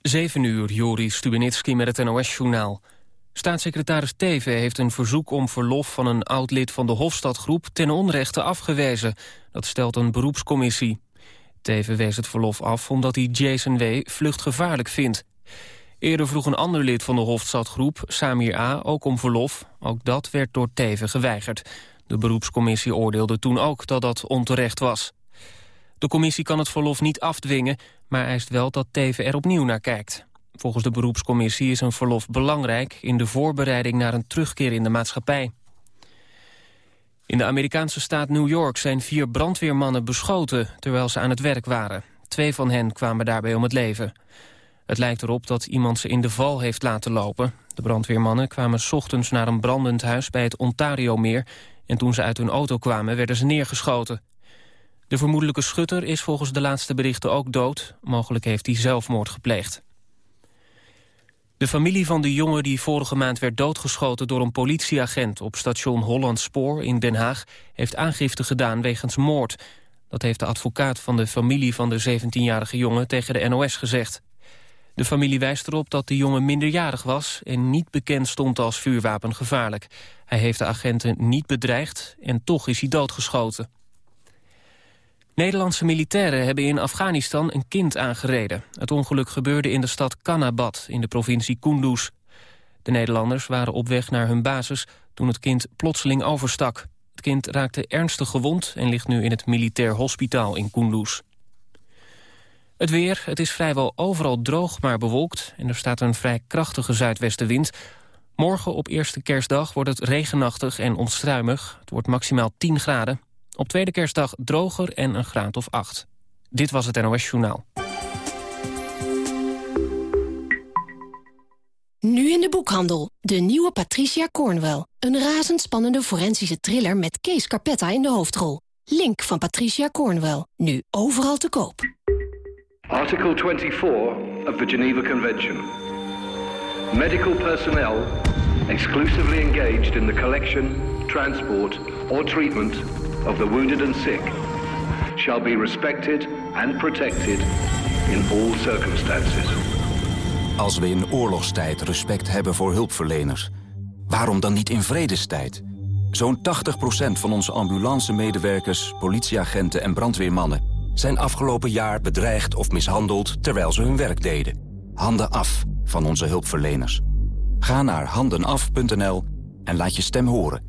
7 uur, Joris Stubenitski met het NOS-journaal. Staatssecretaris Teven heeft een verzoek om verlof van een oud-lid van de Hofstadgroep ten onrechte afgewezen. Dat stelt een beroepscommissie. Teven wees het verlof af omdat hij Jason W. vluchtgevaarlijk vindt. Eerder vroeg een ander lid van de Hofstadgroep, Samir A., ook om verlof. Ook dat werd door Teven geweigerd. De beroepscommissie oordeelde toen ook dat dat onterecht was. De commissie kan het verlof niet afdwingen, maar eist wel dat Teven er opnieuw naar kijkt. Volgens de beroepscommissie is een verlof belangrijk... in de voorbereiding naar een terugkeer in de maatschappij. In de Amerikaanse staat New York zijn vier brandweermannen beschoten... terwijl ze aan het werk waren. Twee van hen kwamen daarbij om het leven. Het lijkt erop dat iemand ze in de val heeft laten lopen. De brandweermannen kwamen s ochtends naar een brandend huis bij het Ontario-meer... en toen ze uit hun auto kwamen werden ze neergeschoten. De vermoedelijke schutter is volgens de laatste berichten ook dood. Mogelijk heeft hij zelfmoord gepleegd. De familie van de jongen die vorige maand werd doodgeschoten door een politieagent op station Holland Spoor in Den Haag heeft aangifte gedaan wegens moord. Dat heeft de advocaat van de familie van de 17-jarige jongen tegen de NOS gezegd. De familie wijst erop dat de jongen minderjarig was en niet bekend stond als vuurwapengevaarlijk. Hij heeft de agenten niet bedreigd en toch is hij doodgeschoten. Nederlandse militairen hebben in Afghanistan een kind aangereden. Het ongeluk gebeurde in de stad Kanabad in de provincie Kunduz. De Nederlanders waren op weg naar hun basis toen het kind plotseling overstak. Het kind raakte ernstig gewond en ligt nu in het militair hospitaal in Kunduz. Het weer, het is vrijwel overal droog maar bewolkt... en er staat een vrij krachtige zuidwestenwind. Morgen op eerste kerstdag wordt het regenachtig en onstuimig. Het wordt maximaal 10 graden. Op tweede kerstdag droger en een graad of 8. Dit was het NOS Journaal. Nu in de boekhandel. De nieuwe Patricia Cornwell. Een razendspannende forensische thriller met Kees Carpetta in de hoofdrol. Link van Patricia Cornwell. Nu overal te koop. Article 24 of the Geneva Convention. Medical personnel exclusively engaged in the collection, transport or treatment of the wounded and sick shall be respected and protected in all circumstances. Als we in oorlogstijd respect hebben voor hulpverleners, waarom dan niet in vredestijd? Zo'n 80% van onze ambulance-medewerkers, politieagenten en brandweermannen... zijn afgelopen jaar bedreigd of mishandeld terwijl ze hun werk deden. Handen af van onze hulpverleners. Ga naar handenaf.nl en laat je stem horen.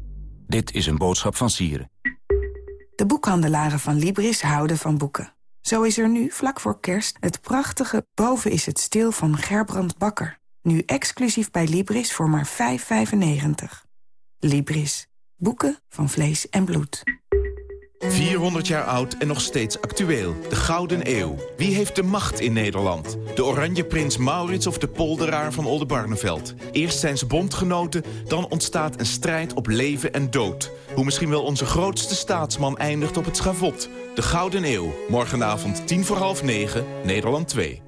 Dit is een boodschap van Sieren. De boekhandelaren van Libris houden van boeken. Zo is er nu, vlak voor kerst, het prachtige Boven is het stil van Gerbrand Bakker. Nu exclusief bij Libris voor maar 5,95. Libris. Boeken van vlees en bloed. 400 jaar oud en nog steeds actueel. De Gouden Eeuw. Wie heeft de macht in Nederland? De oranje prins Maurits of de polderaar van Oldenbarneveld? Eerst zijn ze bondgenoten, dan ontstaat een strijd op leven en dood. Hoe misschien wel onze grootste staatsman eindigt op het schavot. De Gouden Eeuw. Morgenavond 10 voor half 9, Nederland 2.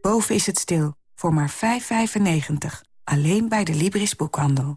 Boven is het stil. Voor maar 5,95. Alleen bij de Libris Boekhandel.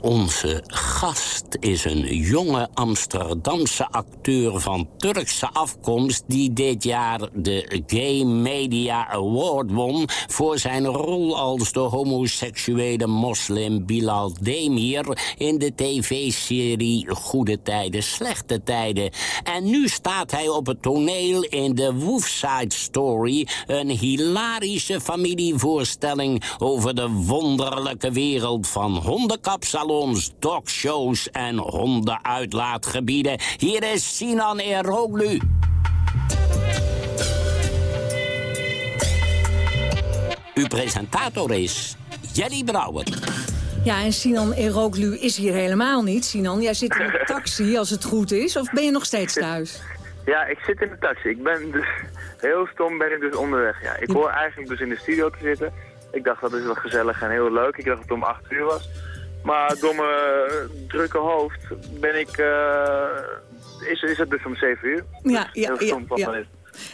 Onze gast is een jonge Amsterdamse acteur van Turkse afkomst... die dit jaar de Gay Media Award won... voor zijn rol als de homoseksuele moslim Bilal Demir... in de tv-serie Goede Tijden, Slechte Tijden. En nu staat hij op het toneel in de Woofside Story... een hilarische familievoorstelling over de wonderlijke wereld van hondenkapsalons salons, talkshows en hondenuitlaatgebieden. Hier is Sinan Eroglu. Uw presentator is Jelly Brouwer. Ja, en Sinan Eroglu is hier helemaal niet. Sinan, jij zit in een taxi als het goed is, of ben je nog steeds thuis? Ja, ik zit in de taxi. Ik ben dus heel stom ben ik dus onderweg. Ja, ik hoor eigenlijk dus in de studio te zitten. Ik dacht dat is wel gezellig en heel leuk. Ik dacht dat het om 8 uur was. Maar door mijn eh, drukke hoofd ben ik, uh, is, is het dus om 7 uur. Ja, dus ja, ja, ja.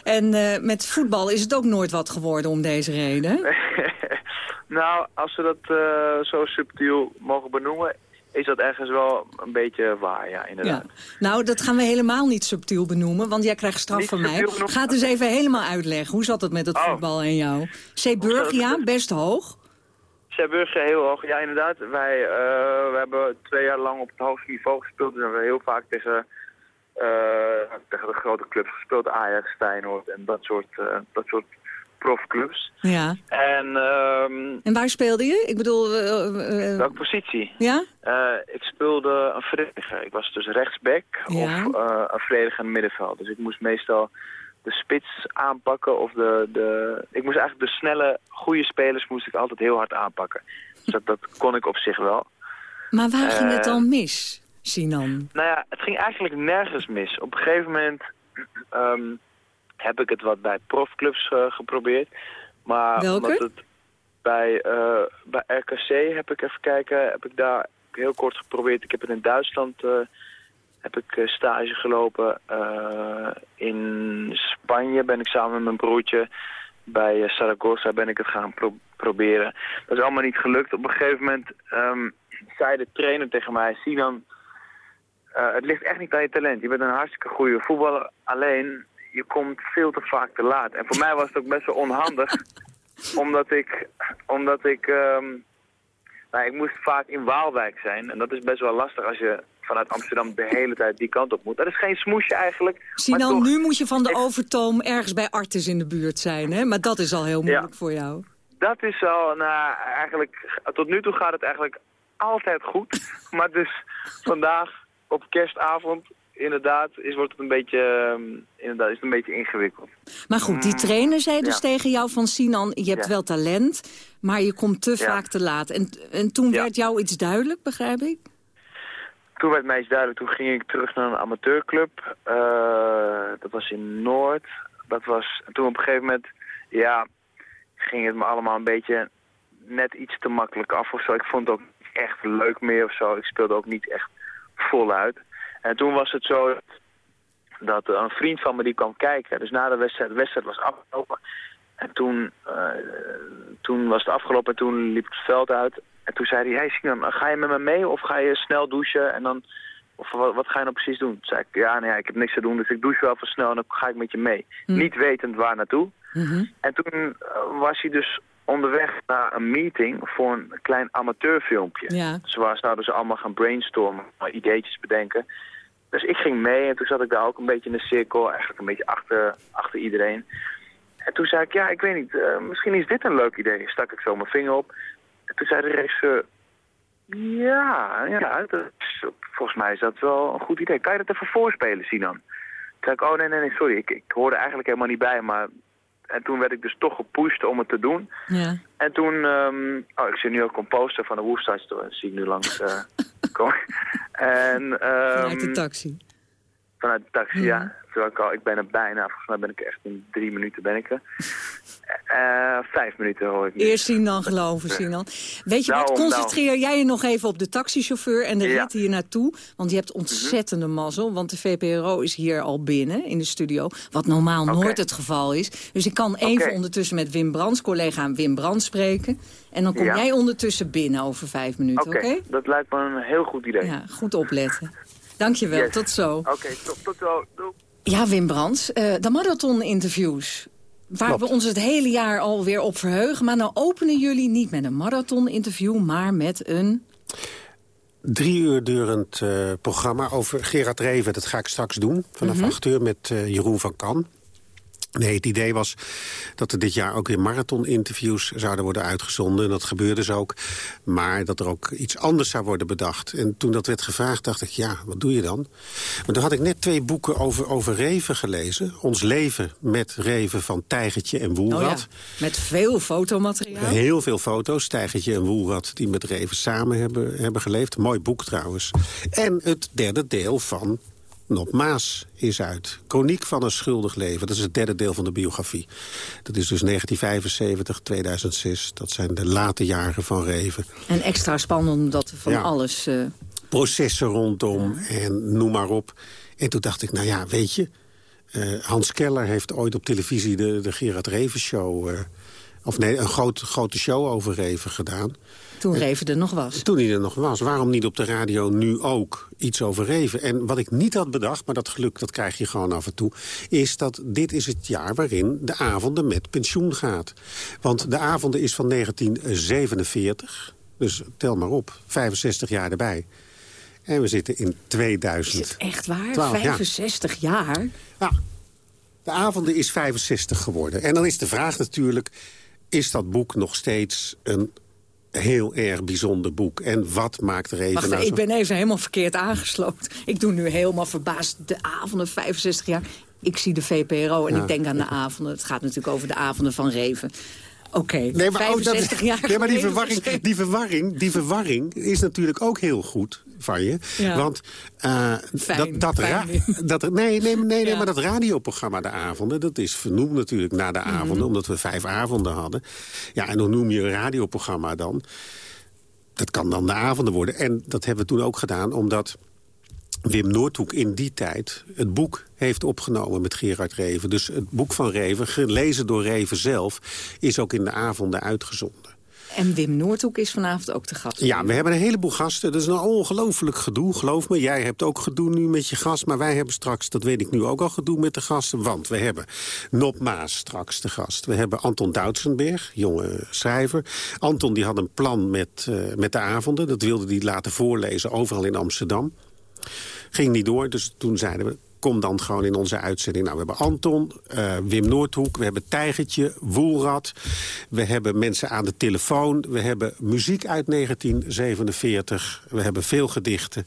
En uh, met voetbal is het ook nooit wat geworden om deze reden? nou, als we dat uh, zo subtiel mogen benoemen is dat ergens wel een beetje waar, ja, inderdaad. Ja. Nou, dat gaan we helemaal niet subtiel benoemen, want jij krijgt straf van mij. Ga het eens even helemaal uitleggen. Hoe zat het met het oh. voetbal en jou? Zeeburgia, best hoog? Zeeburgia heel hoog, ja inderdaad. Wij uh, we hebben twee jaar lang op het hoogste niveau gespeeld. Dus hebben we heel vaak tegen, uh, tegen de grote clubs gespeeld. Ajax, Feyenoord en dat soort, uh, dat soort profclubs. Ja. En, um, en waar speelde je? Ik bedoel... Welke positie? Ja? Ik speelde een verdediger. Ik was dus rechtsback ja. of een verdediger in middenveld. Dus ik moest meestal de spits aanpakken of de, de... Ik moest eigenlijk de snelle, goede spelers moest ik altijd heel hard aanpakken. Dus dat, dat kon ik op zich wel. Maar waar ging het dan mis, Sinan? Nou ja, het ging eigenlijk nergens mis. Op een gegeven moment... Um, heb ik het wat bij profclubs uh, geprobeerd. Maar Welke? Het bij, uh, bij RKC heb ik even kijken, heb ik daar heel kort geprobeerd. Ik heb het in Duitsland heb ik stage gelopen. in Spanje ben ik samen met mijn broertje. Bij Saragossa ben ik het gaan pro proberen. Dat is allemaal niet gelukt. Op een gegeven moment um, zei de trainer tegen mij... Sinan, het ligt echt niet aan je talent. Je bent een hartstikke goede voetballer. Alleen, je komt veel te vaak te laat. En voor mij was het ook best wel onhandig, omdat ik, omdat ik, um, nou, ik moest vaak in Waalwijk zijn. En dat is best wel lastig als je vanuit Amsterdam de hele tijd die kant op moet. Dat is geen smoesje eigenlijk. Sinan, nu moet je van de Overtoom ergens bij Artis in de buurt zijn, hè? Maar dat is al heel moeilijk voor jou. Dat is al, nou, eigenlijk, tot nu toe gaat het eigenlijk altijd goed. maar dus vandaag op kerstavond inderdaad is, wordt het een beetje, um, inderdaad, is het een beetje ingewikkeld. Maar goed, die mm. trainer zei dus tegen jou van Sinan, je hebt wel talent, maar je komt te vaak te laat. En, en toen werd jou iets duidelijk, begrijp ik? Toen werd mij iets duidelijk, toen ging ik terug naar een amateurclub. Uh, dat was in Noord. Dat was, en toen op een gegeven moment, ja, ging het me allemaal een beetje net iets te makkelijk af of zo. Ik vond het ook echt leuk meer of zo. Ik speelde ook niet echt voluit. En toen was het zo dat een vriend van me die kwam kijken. Dus na de wedstrijd, wedstrijd was afgelopen. En toen, uh, toen was het afgelopen en toen liep het veld uit. En toen zei hij, hey Sinan, ga je met me mee of ga je snel douchen en dan... Of wat, wat ga je nou precies doen? Toen zei ik, ja, nee, ik heb niks te doen, dus ik douche wel even snel en dan ga ik met je mee. Hm. Niet wetend waar naartoe. Mm En toen uh, was hij dus onderweg naar een meeting voor een klein amateurfilmpje. Ja. Dus waar zouden ze allemaal gaan brainstormen, ideetjes bedenken. Dus ik ging mee en toen zat ik daar ook een beetje in de cirkel, eigenlijk een beetje achter, achter iedereen. En toen zei ik, ja, ik weet niet, uh, misschien is dit een leuk idee. Stak ik zo mijn vinger op. En toen zei de regisseur, ja, ja dat is, volgens mij is dat wel een goed idee. Kan je dat even voorspelen, Sinan? Toen zei ik, oh nee, nee, nee, sorry, ik, ik hoorde eigenlijk helemaal niet bij, maar... En toen werd ik dus toch gepusht om het te doen. Ja. En toen, um, oh, ik zie nu ook een poster van de Woestijn Store, zie ik nu langs... Uh, en, um, vanuit de taxi? Vanuit de taxi, ja. ja. Terwijl ik al, ik ben er bijna, volgens mij ben ik echt in drie minuten ben ik er. Uh, vijf minuten hoor ik. Eerst zien dan geloven, zien dan. Weet je wat, concentreer jij je nog even op de taxichauffeur en de ja. rit hier naartoe. Want je hebt ontzettende mm -hmm. mazzel, want de VPRO is hier al binnen in de studio. Wat normaal okay. nooit het geval is. Dus ik kan even okay. ondertussen met Wim Brands, collega Wim Brands spreken. En dan kom ja. jij ondertussen binnen over vijf minuten, oké? Okay? Dat lijkt me een heel goed idee. Ja, goed opletten. Dankjewel, yes. tot zo. Oké, okay, tot, tot zo. Doei. Ja, Wim Brands, uh, de marathon-interviews. Waar Klopt. we ons het hele jaar alweer op verheugen. Maar nou openen jullie niet met een marathon-interview, maar met een... Drie uur durend uh, programma over Gerard Reven. Dat ga ik straks doen, vanaf mm -hmm. acht uur met uh, Jeroen van Kan. Nee, het idee was dat er dit jaar ook weer marathon-interviews zouden worden uitgezonden. En dat gebeurde dus ook. Maar dat er ook iets anders zou worden bedacht. En toen dat werd gevraagd, dacht ik, ja, wat doe je dan? Maar dan had ik net twee boeken over, over Reven gelezen. Ons leven met Reven van Tijgertje en Woelrad. Oh ja, met veel fotomateriaal. Heel veel foto's, Tijgertje en Woelrad, die met Reven samen hebben, hebben geleefd. Mooi boek trouwens. En het derde deel van Nop Maas is uit. Chroniek van een schuldig leven. Dat is het derde deel van de biografie. Dat is dus 1975, 2006. Dat zijn de late jaren van Reven. En extra spannend omdat er van ja. alles... Uh... Processen rondom en noem maar op. En toen dacht ik, nou ja, weet je... Hans Keller heeft ooit op televisie de, de Gerard Reven show... of nee, een groot, grote show over Reven gedaan. Toen Reven er nog was. Toen hij er nog was. Waarom niet op de radio nu ook iets over Reven? En wat ik niet had bedacht, maar dat geluk dat krijg je gewoon af en toe... is dat dit is het jaar waarin de avonden met pensioen gaat. Want de avonden is van 1947. Dus tel maar op, 65 jaar erbij. En we zitten in 2000. Is het echt waar? 65 jaar? Ja. De avonden is 65 geworden. En dan is de vraag natuurlijk... is dat boek nog steeds een heel erg bijzonder boek. En wat maakt er even... Wacht, nou ik ben even helemaal verkeerd aangesloten. Ik doe nu helemaal verbaasd de avonden 65 jaar. Ik zie de VPRO en ik denk aan de avonden. Het gaat natuurlijk over de avonden van Reven. Oké, nee, maar 65 jaar Nee, maar die verwarring, die, verwarring, die verwarring is natuurlijk ook heel goed van je. Want uh, dat, dat, dat, nee, nee, nee, nee maar dat radioprogramma De Avonden... dat is vernoemd natuurlijk naar de mhm. avonden... omdat we vijf avonden hadden. Ja, en hoe noem je een radioprogramma dan? Dat kan dan de avonden worden. En dat hebben we toen ook gedaan omdat... Wim Noordhoek in die tijd het boek heeft opgenomen met Gerard Reven. Dus het boek van Reven, gelezen door Reven zelf... is ook in de avonden uitgezonden. En Wim Noordhoek is vanavond ook te gast. Ja, we hebben een heleboel gasten. Dat is een ongelooflijk gedoe, geloof me. Jij hebt ook gedoe nu met je gast. Maar wij hebben straks, dat weet ik nu ook al, gedoe met de gasten. Want we hebben Nop Maas straks de gast. We hebben Anton Doutsenberg, jonge schrijver. Anton die had een plan met, uh, met de avonden. Dat wilde hij laten voorlezen overal in Amsterdam. Ging niet door, dus toen zeiden we kom dan gewoon in onze uitzending. Nou, we hebben Anton, uh, Wim Noordhoek, we hebben Tijgertje, Woelrad. We hebben mensen aan de telefoon. We hebben muziek uit 1947. We hebben veel gedichten.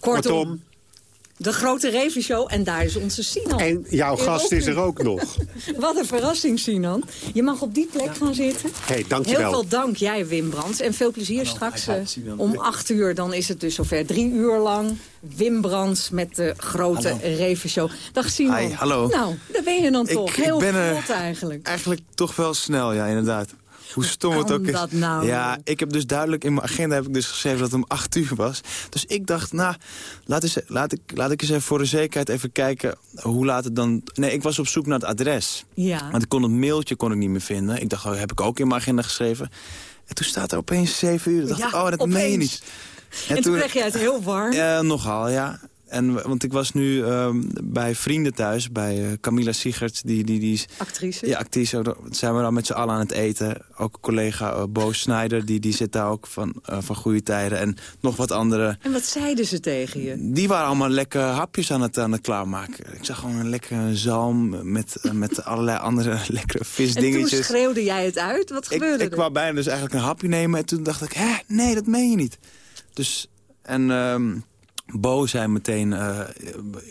Kortom de grote revenshow en daar is onze Sinan. En jouw gast is er ook nog. Wat een verrassing, Sinan. Je mag op die plek gaan zitten. Hey, dankjewel. Heel veel dank, jij Wim Brands. En veel plezier straks. Uh, om acht uur, dan is het dus zover. Drie uur lang Wim Brands met de grote revenshow. Dag Sinan. Hi, hallo. Nou, daar ben je dan toch. Heel vlot eigenlijk. Eigenlijk toch wel snel, ja, inderdaad. Hoe stom het ook is. dat nou? Ja, ik heb dus duidelijk in mijn agenda heb ik dus geschreven dat het om 8 uur was. Dus ik dacht, nou, laat, eens, laat, ik, laat ik eens even voor de zekerheid even kijken hoe laat het dan... Nee, ik was op zoek naar het adres. Ja. Want ik kon het mailtje kon ik niet meer vinden. Ik dacht, oh, heb ik ook in mijn agenda geschreven. En toen staat er opeens 7 uur. Ik dacht, oh, dat meen je niet. En, en toen, kreeg je het heel warm. Nogal, ja. En, want ik was nu um, bij vrienden thuis, bij uh, Camilla Siegert. Die, die, die is, actrice? Ja, actrice. Zijn we dan met z'n allen aan het eten. Ook collega uh, Bo Snijder, die, die zit daar ook van, uh, van goede tijden. En nog wat andere. En wat zeiden ze tegen je? Die waren allemaal lekker hapjes aan het, aan het klaarmaken. Ik zag gewoon een lekkere zalm met, met allerlei andere lekkere visdingetjes. En toen schreeuwde jij het uit? Wat gebeurde ik, er? Ik wou bijna dus eigenlijk een hapje nemen. En toen dacht ik, hè, nee, dat meen je niet. Dus, en... Um, Bo zei meteen, uh,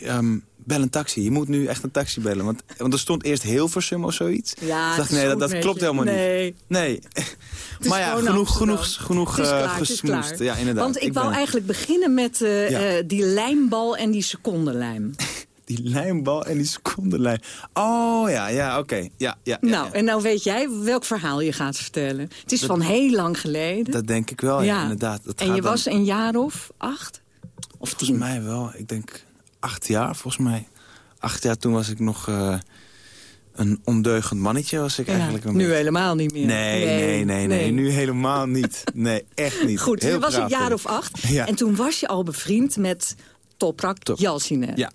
um, bel een taxi. Je moet nu echt een taxi bellen. Want, want er stond eerst Hilversum of zoiets. Ja, dacht, nee, dat, dat klopt helemaal nee. niet. Nee. maar ja, genoeg, genoeg, genoeg uh, gesmoest. Ja, inderdaad. Want ik, ik wou ben... eigenlijk beginnen met uh, ja. die lijmbal en die secondenlijm. die lijmbal en die secondenlijm. Oh, ja, ja, oké. Okay. Ja, ja, nou, ja, en nou weet jij welk verhaal je gaat vertellen. Het is dat, van heel lang geleden. Dat denk ik wel, ja, inderdaad. Dat en je dan... was een jaar of acht? Of tien? Volgens mij wel. Ik denk acht jaar, volgens mij. Acht jaar, toen was ik nog uh, een ondeugend mannetje. Was ik ja, eigenlijk een nu helemaal niet meer. Nee, nee, nee, nee, nee. Nu helemaal niet. Nee, echt niet. Goed, je was een jaar of acht. Ja. En toen was je al bevriend met Toprak Top. Jalsine. Ja.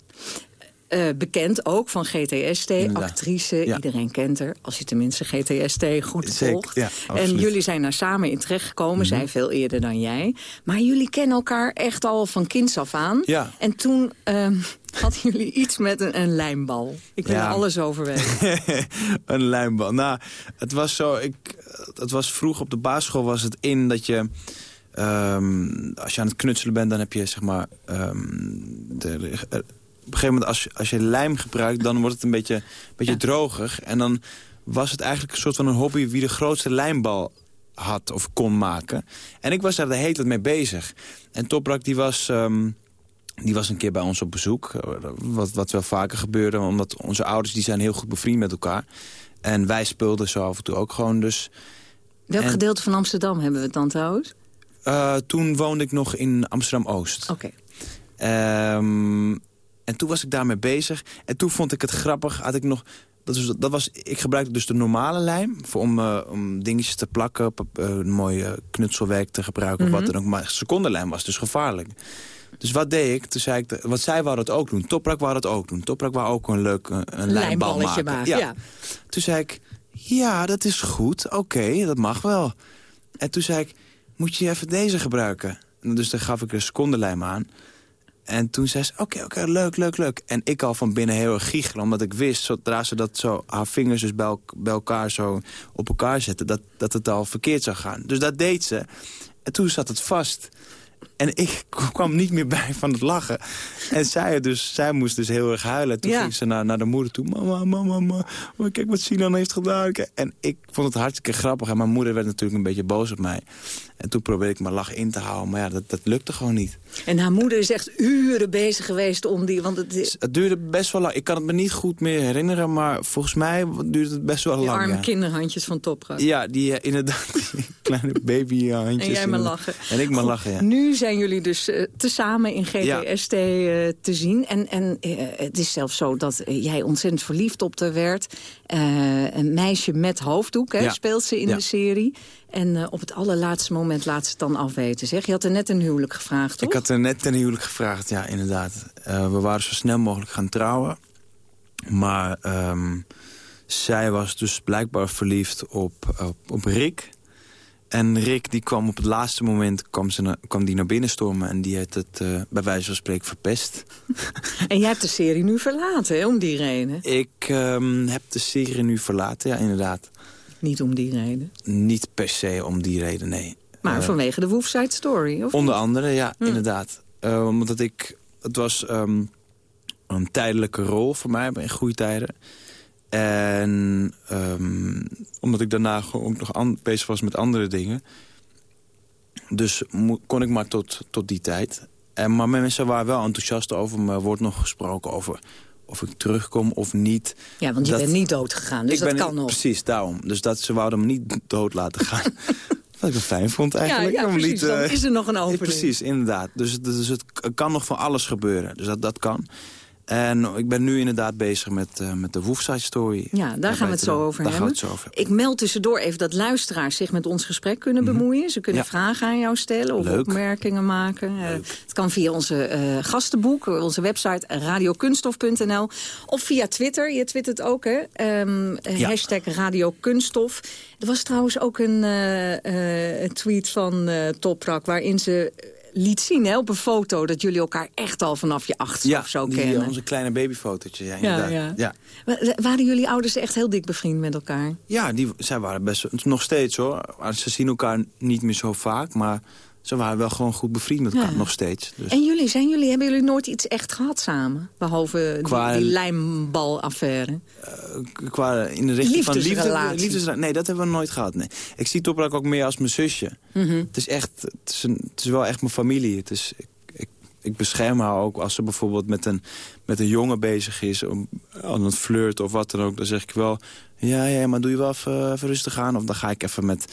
Uh, bekend ook van GTST, Inderdaad. actrice. Ja. Iedereen kent haar, als je tenminste GTST goed Zeker, volgt. Ja, en jullie zijn daar samen in terechtgekomen, mm -hmm. zij veel eerder dan jij. Maar jullie kennen elkaar echt al van kinds af aan. Ja. En toen uh, hadden jullie iets met een, een lijmbal. Ik wil ja. er alles over weten. een lijmbal. Nou, het was zo... Ik, het was vroeg op de basisschool was het in dat je... Um, als je aan het knutselen bent, dan heb je zeg maar... Um, de, een gegeven moment, als je, als je lijm gebruikt... dan wordt het een beetje, beetje ja. droger. En dan was het eigenlijk een soort van een hobby... wie de grootste lijmbal had of kon maken. En ik was daar de hele tijd mee bezig. En Toprak die was, um, die was een keer bij ons op bezoek. Wat, wat wel vaker gebeurde, omdat onze ouders die zijn heel goed bevriend met elkaar. En wij speelden zo af en toe ook gewoon dus. Welk en, gedeelte van Amsterdam hebben we het dan trouwens? Uh, toen woonde ik nog in Amsterdam-Oost. Oké. Okay. Um, En toen was ik daarmee bezig. En toen vond ik het grappig. Had ik nog dat, is, dat was, ik gebruikte dus de normale lijm voor om, uh, om dingetjes te plakken, uh, een mooi knutselwerk te gebruiken mm -hmm. of wat dan ook. Maar secondenlijm was dus gevaarlijk. Dus wat deed ik? Toen zei ik, wat zij wou dat ook doen. Toprak wou dat ook doen. Toprak wou ook een leuk een, een lijmbal maken. maken. Ja. ja. Toen zei ik, ja, dat is goed. Oké, okay, dat mag wel. En toen zei ik, moet je even deze gebruiken? En dus dan gaf ik een secondenlijm aan. En toen zei ze, oké, oké, leuk, leuk, leuk. En ik al van binnen heel erg giechelen, omdat ik wist... zodra ze dat zo, haar vingers dus bij, bij elkaar zo op elkaar zetten... Dat, dat het al verkeerd zou gaan. Dus dat deed ze. En toen zat het vast. En ik kwam niet meer bij van het lachen. En zij, dus, zij moest dus heel erg huilen. Toen ja. ging ze naar, naar de moeder toe. Mama, mama, mama, kijk wat Sinan heeft gedaan. En ik vond het hartstikke grappig. En mijn moeder werd natuurlijk een beetje boos op mij. En toen probeerde ik mijn lach in te houden. Maar ja, dat, dat lukte gewoon niet. En haar moeder is echt uren bezig geweest om die... Want het, het duurde best wel lang. Ik kan het me niet goed meer herinneren. Maar volgens mij duurde het best wel die lang. arme ja. kinderhandjes van Toprak. Ja, die uh, inderdaad. Die kleine babyhandjes. En jij maar lachen. En ik maar lachen, ja. Nu zijn jullie dus uh, tezamen in GTST ja. uh, te zien. En, en het is zelfs zo dat jij ontzettend verliefd op haar werd. Een meisje met hoofddoek hè, ja. speelt ze in de serie. En uh, op het allerlaatste moment laat ze het dan afweten, zeg. Je had er net een huwelijk gevraagd, toch? Ik had er net een huwelijk gevraagd, ja, inderdaad. Uh, we waren zo snel mogelijk gaan trouwen. Maar um, zij was dus blijkbaar verliefd op, op, op Rick. En Rick die kwam op het laatste moment kwam, ze na, kwam die naar binnen stormen... en die heeft het uh, bij wijze van spreken verpest. En jij hebt de serie nu verlaten, hè, om die reden? Ik um, heb de serie nu verlaten, ja, inderdaad. Niet om die reden? Niet per se om die reden, nee. Maar uh, vanwege de Wolfside Story, of Onder niet? andere, ja, hm. inderdaad. Uh, omdat ik... Het was um, een tijdelijke rol voor mij in goede tijden. En um, omdat ik daarna ook nog bezig was met andere dingen. Dus kon ik maar tot, tot die tijd. En, maar mensen waren wel enthousiast over me. Er wordt nog gesproken over of ik terugkom of niet. Ja, want je dat, bent niet dood gegaan, dus ik dat ben, kan nog. Precies, daarom. Dus dat, ze wouden me niet dood laten gaan. Wat ik wel fijn vond eigenlijk. Ja, ja precies, niet, dan is er nog een opening. Precies, inderdaad. Dus, dus het kan nog van alles gebeuren. Dus dat, dat kan. En ik ben nu inderdaad bezig met, uh, met de Woofside Story. Ja, daar gaan we het zo over daar hebben. Gaan we het zo over ik meld tussendoor even dat luisteraars zich met ons gesprek kunnen bemoeien. Mm -hmm. Ze kunnen ja. vragen aan jou stellen of Leuk. opmerkingen maken. Uh, het kan via onze uh, gastenboek, onze website radiokunstof.nl. Of via Twitter. Je twittert ook, hè? Um, ja. Hashtag radiokunststof. Er was trouwens ook een tweet van Toprak waarin ze liet zien hè, op een foto dat jullie elkaar echt al vanaf je achtste ja, of zo die, kennen. onze kleine babyfotootjes, ja, ja, inderdaad. ja. ja. Waren jullie ouders echt heel dik bevriend met elkaar? Ja, die, zij waren best, nog steeds hoor. Ze zien elkaar niet meer zo vaak, maar ze waren wel gewoon goed bevriend met elkaar, ja. nog steeds. Dus. En jullie, zijn jullie, hebben jullie nooit iets echt gehad samen? Behalve qua, die, die lijmbalaffaire? Uh, qua in de richting van liefde, liefdes, Nee, dat hebben we nooit gehad. Nee. Ik zie Toprak ook meer als mijn zusje. Mm -hmm. Het is echt, het is, een, het is wel echt mijn familie. Het is, ik, ik, ik bescherm haar ook als ze bijvoorbeeld met een, met een jongen bezig is... Om, aan het flirt of wat dan ook. Dan zeg ik wel, ja, ja, maar doe je wel even, even rustig aan. Of dan ga ik even met...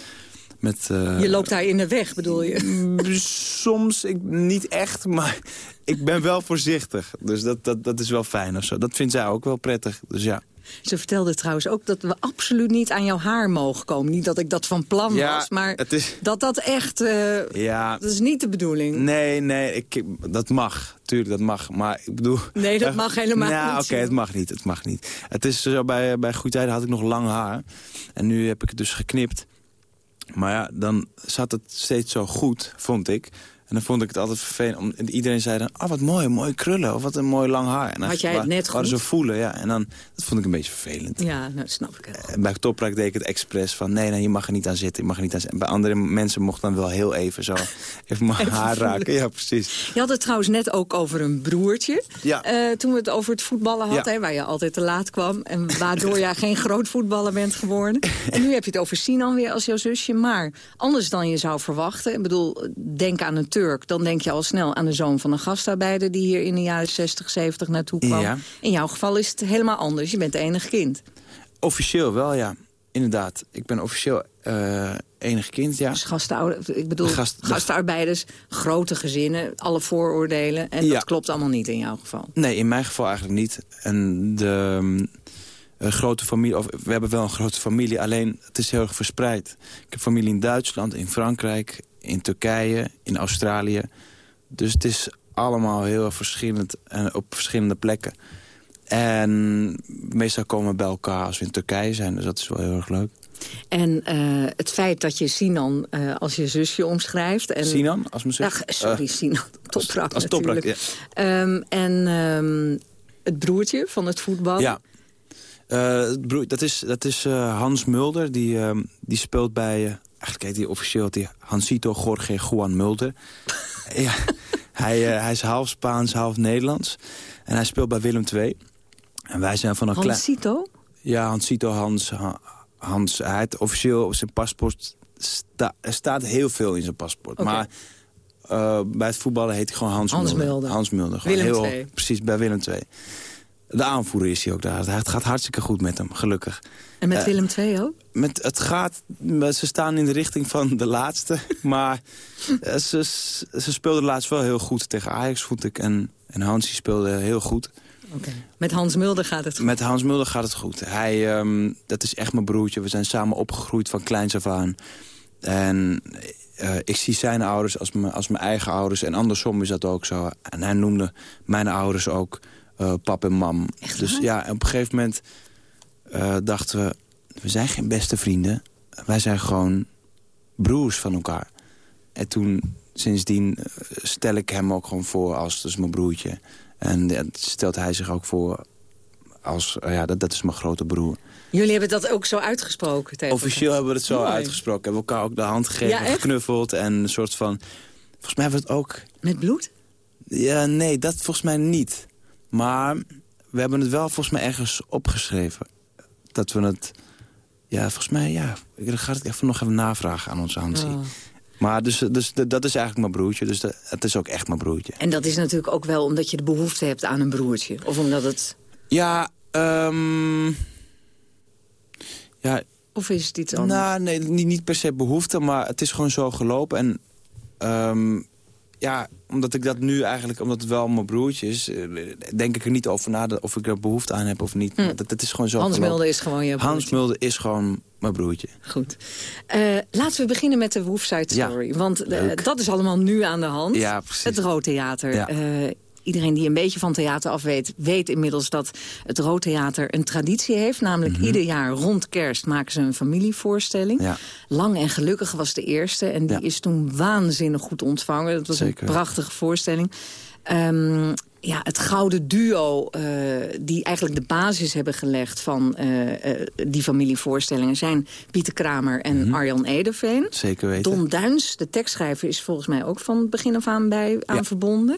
Met, uh, je loopt daar in de weg, bedoel je? Soms, ik, niet echt, maar ik ben wel voorzichtig. Dus dat, dat, dat is wel fijn of zo. Dat vindt zij ook wel prettig, dus ja. Ze vertelde trouwens ook dat we absoluut niet aan jouw haar mogen komen. Niet dat ik dat van plan ja, was, maar het is... dat dat echt... Uh, ja, dat is niet de bedoeling. Nee, nee, ik, dat mag. Tuurlijk, dat mag. Maar ik bedoel... Nee, dat mag helemaal ja, niet. Oké, okay, het mag niet. Het mag niet. Het is zo, bij, bij Goede Tijden had ik nog lang haar. En nu heb ik het dus geknipt. Maar ja, dan zat het steeds zo goed, vond ik. En dan vond ik het altijd vervelend. Om, iedereen zei dan, ah, wat mooi, mooi krullen. Of wat een mooi lang haar. En dan Had jij het net goed? ze voelen, ja. En dan, dat vond ik een beetje vervelend. Ja, nou, snap ik het. En bij Toprak deed ik het expres van, nee, nee, je mag er niet aan zitten. Je mag er niet aan zitten. En bij andere mensen mocht dan wel heel even zo even mijn Even haar voelen. raken. Ja, precies. Je had het trouwens net ook over een broertje. Ja. Uh, toen we het over het voetballen hadden, Ja. waar je altijd te laat kwam. En waardoor jij geen groot voetballer bent geworden. En nu heb je het over Sinan weer als jouw zusje. Maar anders dan je zou verwachten. Ik bedoel, denk aan een Turk. Dan denk je al snel aan de zoon van een gastarbeider... die hier in de jaren 60, 70 naartoe kwam. Ja. In jouw geval is het helemaal anders. Je bent enig kind. Officieel wel, ja. inderdaad. Ik ben officieel uh, enig kind, ja. Dus ik bedoel, Gast, gastarbeiders, grote gezinnen, alle vooroordelen. En dat klopt allemaal niet in jouw geval? Nee, in mijn geval eigenlijk niet. En de uh, grote familie, of we hebben wel een grote familie, alleen het is heel erg verspreid. Ik heb familie in Duitsland, in Frankrijk, in Turkije, in Australië. Dus het is allemaal heel verschillend en op verschillende plekken. En meestal komen we bij elkaar als we in Turkije zijn. Dus dat is wel heel erg leuk. En uh, het feit dat je Sinan uh, als je zusje omschrijft... En... Sinan als mijn zusje? Ach, sorry, uh, Sinan. Toprak als, als natuurlijk. ja. Um, en um, het broertje van het voetbal? Ja. Broer, dat is, dat is Hans Mulder. Die, ehm, die speelt bij... eigenlijk heet hij officieel die Hansito Jorge Juan Mulder. ja, hij, hij is half Spaans, half Nederlands. En hij speelt bij Willem II. En wij zijn van een klein... Hansito? Ja, Hansito, Hans... Hans, hij heeft officieel op zijn paspoort... Sta, er staat heel veel in zijn paspoort. Maar bij het voetballen heet hij gewoon Hans, Hans Mulder. Mulder. Hans Mulder. Willem heel, II. Precies, bij Willem II. De aanvoerder is hij ook daar. Het gaat hartstikke goed met hem, gelukkig. En met uh, Willem II ook? Met, het gaat, ze staan in de richting van de laatste. maar uh, ze, ze speelden laatst wel heel goed tegen Ajax, vond ik. En, en Hansie speelde heel goed. Okay. Met Hans Mulder gaat het goed? Met Hans Mulder gaat het goed. Hij, um, dat is echt mijn broertje. We zijn samen opgegroeid van kleins af aan. En uh, ik zie zijn ouders als, als mijn eigen ouders. En andersom is dat ook zo. En hij noemde mijn ouders ook uh, pap en mam. Echt dus ja, op een gegeven moment uh, dachten we... we zijn geen beste vrienden. Wij zijn gewoon broers van elkaar. En toen, sindsdien stel ik hem ook gewoon voor als dus mijn broertje... En ja, stelt hij zich ook voor als, uh, ja, dat, dat is mijn grote broer. Jullie hebben dat ook zo uitgesproken tegen Officieel hebben we het zo Mooi. uitgesproken. Hebben elkaar ook de hand gegeven, Ja, geknuffeld en een soort van... Volgens mij hebben we het ook... Met bloed? Ja, nee, dat volgens mij niet. Maar we hebben het wel volgens mij ergens opgeschreven. Dat we het... Ja, volgens mij, ja. Ik ga het even nog even navragen aan onze Hansie. Oh. Maar dus, dus dat is eigenlijk mijn broertje. Dus dat, het is ook echt mijn broertje. En dat is natuurlijk ook wel omdat je de behoefte hebt aan een broertje. Of omdat het... Ja, um, ja Of is het iets anders? Nou, nee, niet, niet per se behoefte, maar het is gewoon zo gelopen. En um, ja, omdat ik dat nu eigenlijk, omdat het wel mijn broertje is... eh, denk ik er niet over na of ik er behoefte aan heb of niet. Hm. Dat, dat is gewoon zo Hans. Mulder is gewoon je broertje. Hans Mulder is gewoon mijn broertje. Goed. Uh, laten we beginnen met de Woofside Story. Ja, want uh, leuk. dat is allemaal nu aan de hand. Ja, precies. Het Roodtheater. Ja. Uh, iedereen die een beetje van theater af weet... weet inmiddels dat het Roodtheater een traditie heeft. Namelijk Mhm. ieder jaar rond kerst maken ze een familievoorstelling. Ja. Lang en Gelukkig was de eerste. En die Ja. is toen waanzinnig goed ontvangen. Dat was Zeker. een prachtige voorstelling. Um, ja, het gouden duo uh, die eigenlijk de basis hebben gelegd van uh, uh, die familievoorstellingen... zijn Pieter Kramer en Mhm. Arjan Ederveen. Zeker weten. Don Duins, de tekstschrijver, is volgens mij ook van het begin af aan bij aan Ja. verbonden.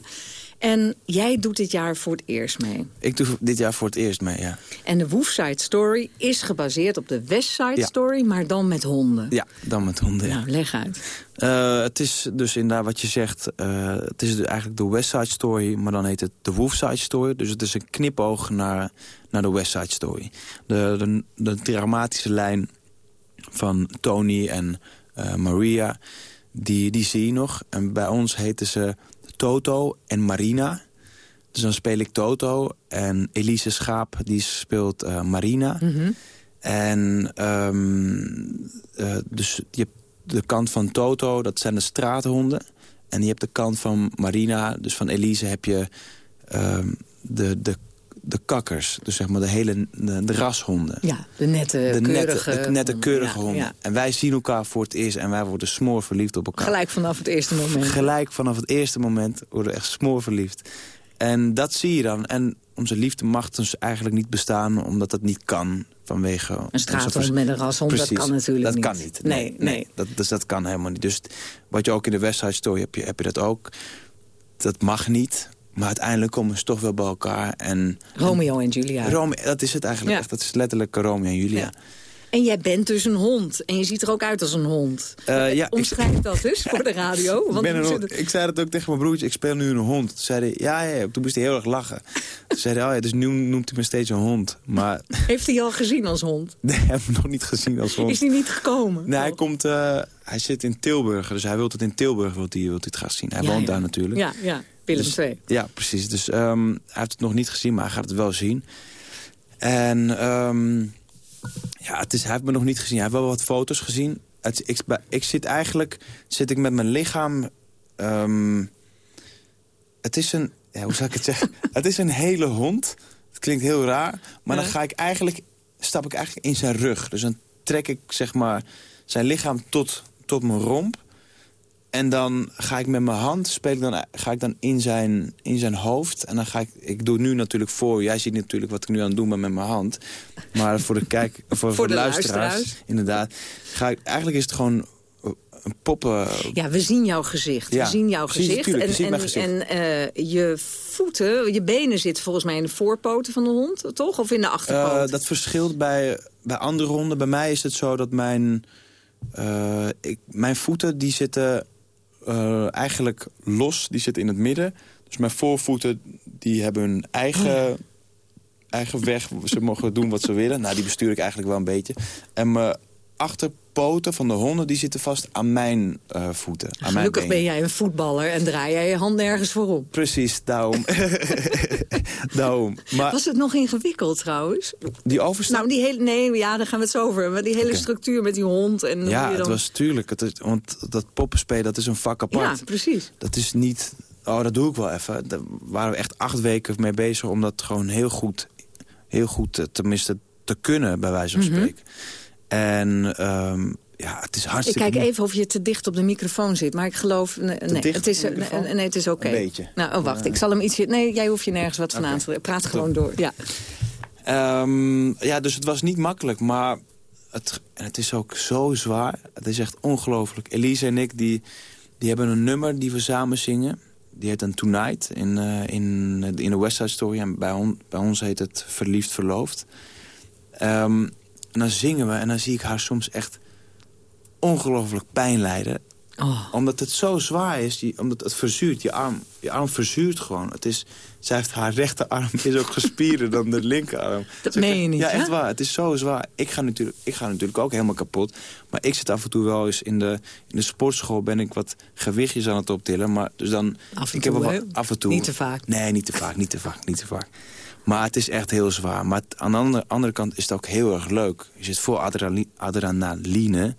En jij doet dit jaar voor het eerst mee. Ik doe dit jaar voor het eerst mee, ja. En de Woofside Story is gebaseerd op de Westside Ja. Story... maar dan met honden. Ja, dan met honden, ja. Nou, leg uit. Uh, het is dus inderdaad wat je zegt, uh, het is eigenlijk de West Side Story, maar dan heet het de Wolf Side Story. Dus het is een knipoog naar, naar de West Side Story. De, de, de dramatische lijn van Tony en uh, Maria, die, die zie je nog. En bij ons heten ze Toto en Marina. Dus dan speel ik Toto en Elise Schaap, die speelt uh, Marina. Mm -hmm. En um, dus je hebt de kant van Toto, dat zijn de straathonden. En je hebt de kant van Marina, dus van Elise, heb je um, de, de, de kakkers. Dus zeg maar de hele de, de rashonden. Ja, de nette, de keurige nette, de nette keurige ja, honden. Ja. En wij zien elkaar voor het eerst en wij worden smoor verliefd op elkaar. Gelijk vanaf het eerste moment. Gelijk vanaf het eerste moment worden we echt smoor verliefd. En dat zie je dan. En onze liefde mag dus eigenlijk niet bestaan, omdat dat niet kan. Vanwege een straathond met een rashond, Precies, dat kan natuurlijk dat niet. kan niet. Nee, nee, nee. nee. Dat, dus dat kan helemaal niet. Dus wat je ook in de West Side Story heb je, heb je dat ook. Dat mag niet. Maar uiteindelijk komen ze toch wel bij elkaar. En, Romeo en Julia. Rome, dat is het eigenlijk. Ja. Echt, dat is letterlijk Romeo en Julia. Ja. En jij bent dus een hond. En je ziet er ook uit als een hond. Uh, ja, Omschrijf dat dus voor de radio. Want ik, ben een ik zei dat ook tegen mijn broertje, ik speel nu een hond. Toen zei hij, ja, ja, toen moest hij heel erg lachen. Toen zei hij, oh ja, dus nu noemt hij me steeds een hond. Maar... Heeft hij je al gezien als hond? Nee, hij heeft nog niet gezien als hond. Is hij niet gekomen? Nee, hij, komt, uh, hij zit in Tilburg, dus hij wil het in Tilburg wilt hij, wilt hij het gaan zien. Hij woont daar natuurlijk. Ja, ja. Willem dus, 2. Ja, precies. Dus um, hij heeft het nog niet gezien, maar hij gaat het wel zien. En um, ja, het is, hij heeft me nog niet gezien. Hij heeft wel wat foto's gezien. Het, ik, ik zit eigenlijk zit ik met mijn lichaam... Um, het is een... Ja, hoe zou ik het zeggen? het is een hele hond. Het klinkt heel raar. Maar dan ga ik eigenlijk, stap ik eigenlijk in zijn rug. Dus dan trek ik zeg maar zijn lichaam tot, tot mijn romp. En dan ga ik met mijn hand, speel ik dan, ga ik dan in zijn, in zijn hoofd. En dan ga ik, ik doe nu natuurlijk voor, jij ziet natuurlijk wat ik nu aan het doen ben met mijn hand. Maar voor de, kijk, voor, voor, de, luisteraars, inderdaad. Ga ik, eigenlijk is het gewoon een poppen... Ja, we zien jouw gezicht. Ja, we zien jouw gezicht. Tuurlijk, en, en, gezicht. en uh, je voeten, je benen zitten volgens mij in de voorpoten van de hond, toch? Of in de achterpoten? Uh, dat verschilt bij, bij andere honden. Bij mij is het zo dat mijn, uh, ik, mijn voeten die zitten uh, eigenlijk los. Die zitten in het midden. Dus mijn voorvoeten die hebben hun eigen, eigen weg. Ze mogen doen wat ze willen. Nou, die bestuur ik eigenlijk wel een beetje. En mijn achterpoten van de honden die zitten vast aan mijn uh, voeten. Aan Gelukkig mijn ben jij een voetballer en draai jij je hand nergens voorop. Precies, daarom. daarom. Maar, Was het nog ingewikkeld trouwens? Die overstap? Nou, die hele, nee, ja, daar gaan we het zo over. Maar die hele okay. structuur met die hond. En ja, dan... het was tuurlijk. Het is, want dat poppenspelen, dat is een vak apart. Ja, precies. Dat is niet... Oh, dat doe ik wel even. Daar waren we echt acht weken mee bezig om dat gewoon heel goed, heel goed tenminste te kunnen, bij wijze van Mhm. spreken. Mm -hmm. En um, ja, het is Ik hartstikke... kijk even of je te dicht op de microfoon zit. Maar ik geloof... Nee, het is, nee, nee, het is oké. Een beetje. Nou, oh, wacht. Ik zal hem ietsje... Nee, jij hoeft je nergens wat van aan te... Praat gewoon door. Ja. Um, ja, dus het was niet makkelijk, maar het, en het is ook zo zwaar. Het is echt ongelooflijk. Elise en ik, die, die hebben een nummer die we samen zingen. Die heet dan Tonight in, uh, in, in de West Side Story. En bij, on, bij ons heet het Verliefd Verloofd. Um, en dan zingen we en dan zie ik haar soms echt ongelooflijk pijn lijden. Oh. Omdat het zo zwaar is, die, omdat het verzuurt. Je arm, je arm verzuurt gewoon. Het is, zij heeft haar rechterarm is ook gespierder dan de linkerarm. Dat meen je niet, Ja, hè? echt waar. Het is zo zwaar. Ik ga, natuurlijk, ik ga natuurlijk ook helemaal kapot. Maar ik zit af en toe wel eens in de, in de sportschool... ben ik wat gewichtjes aan het optillen. Maar dus dan, Af en ik toe, heb wel af en toe. Niet te vaak. Nee, niet te vaak, niet te vaak, niet te vaak. Maar het is echt heel zwaar. Maar het- aan de andere, andere kant is het ook heel erg leuk. Je zit vol adrenali- adrenaline.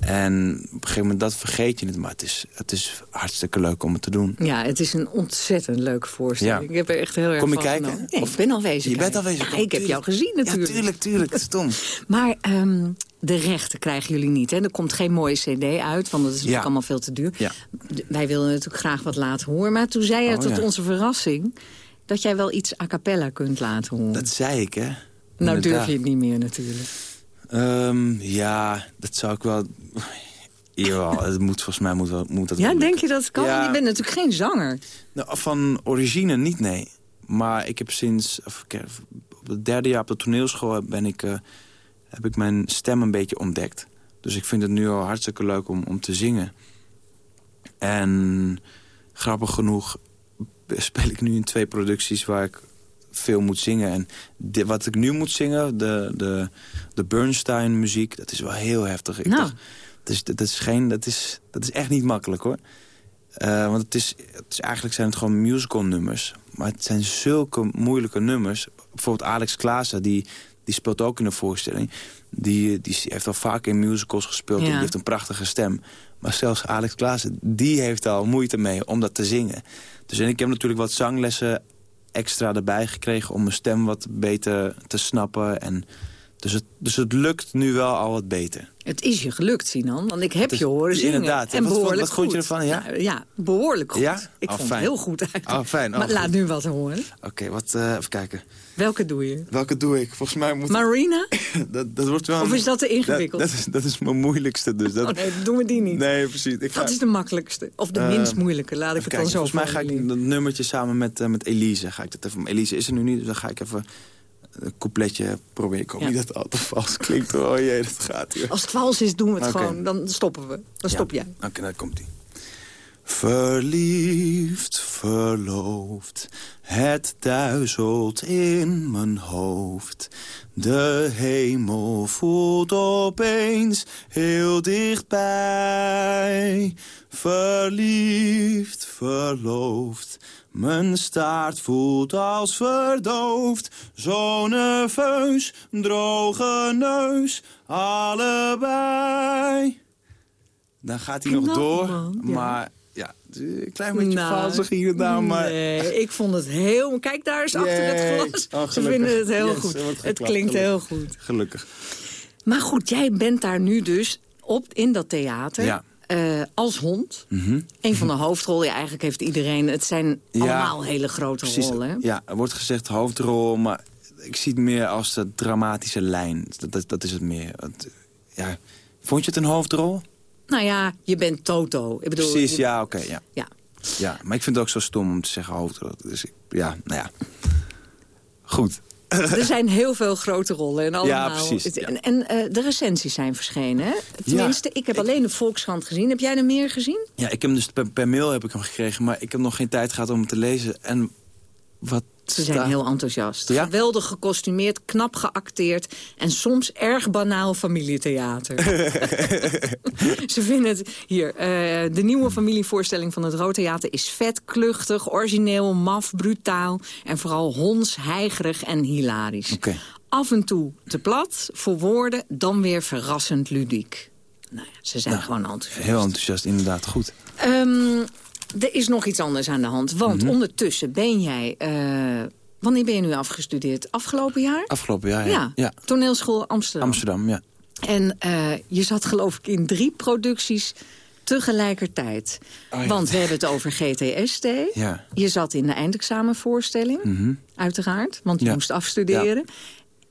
En op een gegeven moment, dat vergeet je niet. Maar het is, het is hartstikke leuk om het te doen. Ja, het is een ontzettend leuke voorstelling. Ja. Ik heb er echt heel erg Kom je van kijken? Nee, Of- ik ben alwezen Je bent alwezen. Ja, ik heb jou gezien natuurlijk. Ja, tuurlijk, tuurlijk. Het is stom. Maar ehm, de rechten krijgen jullie niet. Hè? Er komt geen mooie cd uit, want dat is natuurlijk Ja. allemaal veel te duur. Wij wilden natuurlijk graag wat laten horen. Maar toen zei je Oh, tot ja. onze verrassing... dat jij wel iets a cappella kunt laten horen. Dat zei ik, hè. nou Inderdaad. durf je het niet meer natuurlijk. Ehm, ja, dat zou ik wel... Jawel, het moet, volgens mij moet, wel, moet dat Ja, wel denk je dat het kan? Ja. Je bent natuurlijk geen zanger. Nou, van origine niet, nee. Maar ik heb sinds... Of, op het derde jaar op de toneelschool ben ik, eh, heb ik mijn stem een beetje ontdekt. Dus ik vind het nu al hartstikke leuk om, om te zingen. En grappig genoeg speel ik nu in twee producties waar ik veel moet zingen. En wat ik nu moet zingen, de, de, de Bernstein muziek, dat is wel heel heftig. Ik Nou. dacht, dat, is, dat, is geen, dat, is, dat is echt niet makkelijk hoor. Eh, want het is, het is, eigenlijk zijn het gewoon musical nummers. Maar het zijn zulke moeilijke nummers. Bijvoorbeeld Alex Klaassen, die, die speelt ook in een voorstelling. Die, die heeft al vaak in musicals gespeeld. Ja. En die heeft een prachtige stem. Maar zelfs Alex Klaassen, die heeft al moeite mee om dat te zingen. Dus en ik heb natuurlijk wat zanglessen extra erbij gekregen... om mijn stem wat beter te snappen. En dus, het, dus het lukt nu wel al wat beter. Het is je gelukt, Sinan, want ik heb is- je horen zingen. inderdaad. En Wat vond- behoorlijk wat vond je goed. ervan, ja? Nou, ja, behoorlijk goed. Ja? Ik Oh, vond fijn. het heel goed eigenlijk. Oh, fijn. Oh, maar goed. laat nu wat horen. Oké, wat eh, even kijken. Welke doe je? Welke doe ik? Volgens mij moet Marina? dat, dat wordt wel. Of is dat te ingewikkeld? Dat, dat, is, dat is mijn moeilijkste. Dus dat, Oh nee, doen we die niet. nee, precies. Ik ga, Dat is de makkelijkste. Of de Eh, minst moeilijke, laat ik het dan kijken. zo Volgens mij ga ik dat nummertje samen met, eh, met Elise. Ga ik dat even, Elise is er nu niet, dus dan ga ik even een coupletje probeer ik niet dat het altijd vals klinkt. Oh jee, dat gaat hier. Als het vals is, doen we het gewoon. Dan stoppen we. Dan stop jij. Oké, okay, dan komt ie. Verliefd, verloofd, het duizelt in mijn hoofd. De hemel voelt opeens heel dichtbij. Verliefd, verloofd, mijn staart voelt als verdoofd. Zo nerveus, droge neus, allebei. Dan gaat hij nog door, maar ja, een klein beetje nou, valsig hier en daar. Maar... Nee, ik vond het heel... Kijk, daar is achter het glas. Oh, Ze vinden het heel goed. Het klinkt heel goed. Gelukkig. Maar goed, jij bent daar nu dus op in dat theater. Ja. Uh, als hond. Mm Een van de hoofdrollen. Ja, eigenlijk heeft iedereen... Het zijn allemaal hele grote precies, rollen. Ja, er wordt gezegd hoofdrol, maar ik zie het meer als de dramatische lijn. Dat, dat, dat is het meer. ja. Vond je het een hoofdrol? Nou ja, je bent Toto. Ik bedoel, Precies, ja, oké, ja. ja. Ja, maar ik vind het ook zo stom om te zeggen hoofdrol. Dus ik, ja, nou ja. Goed. Er zijn heel veel grote rollen. En allemaal, ja, precies. En, en uh, de recensies zijn verschenen, hè? Tenminste, ik heb alleen de Volkskrant gezien. Heb jij er meer gezien? Ja, ik heb hem dus per, per, mail heb ik hem gekregen. Maar ik heb nog geen tijd gehad om hem te lezen. En wat ze zijn heel enthousiast. Ja? Geweldig gekostumeerd, knap geacteerd... en soms erg banaal familietheater. Ze vinden het... Hier, uh, de nieuwe familievoorstelling van het Rood Theater is vet, kluchtig, origineel, maf, brutaal... en vooral hons, heigerig en hilarisch. Okay. Af en toe te plat, voor woorden, dan weer verrassend ludiek. Nou ja, ze zijn gewoon enthousiast. Heel enthousiast, inderdaad. Goed. Um, er is nog iets anders aan de hand. Want mhm. ondertussen ben jij... Uh, wanneer ben je nu afgestudeerd? Afgelopen jaar? Afgelopen jaar, ja. ja. Toneelschool Amsterdam. Amsterdam, ja. En uh, je zat geloof ik in drie producties tegelijkertijd. Oh, ja. Want we hebben het over GTST. Ja. Je zat in de eindexamenvoorstelling, mm uiteraard. Want je ja. moest afstuderen.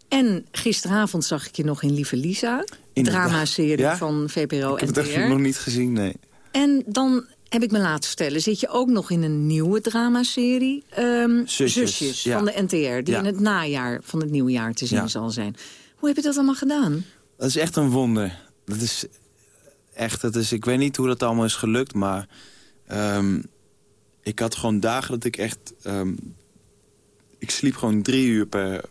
En gisteravond zag ik je nog in Lieve Lisa. Drama-serie van VPRO en Ik heb het nog niet gezien, nee. En dan heb ik me laten vertellen, zit je ook nog in een nieuwe dramaserie. Um, Zusjes, van de NTR, die in het najaar van het nieuwe jaar te zien zal zijn. Hoe heb je dat allemaal gedaan? Dat is echt een wonder. Dat is echt, dat is, ik weet niet hoe dat allemaal is gelukt, maar... Um, ik had gewoon dagen dat ik echt... Um, ik sliep gewoon drie uur per,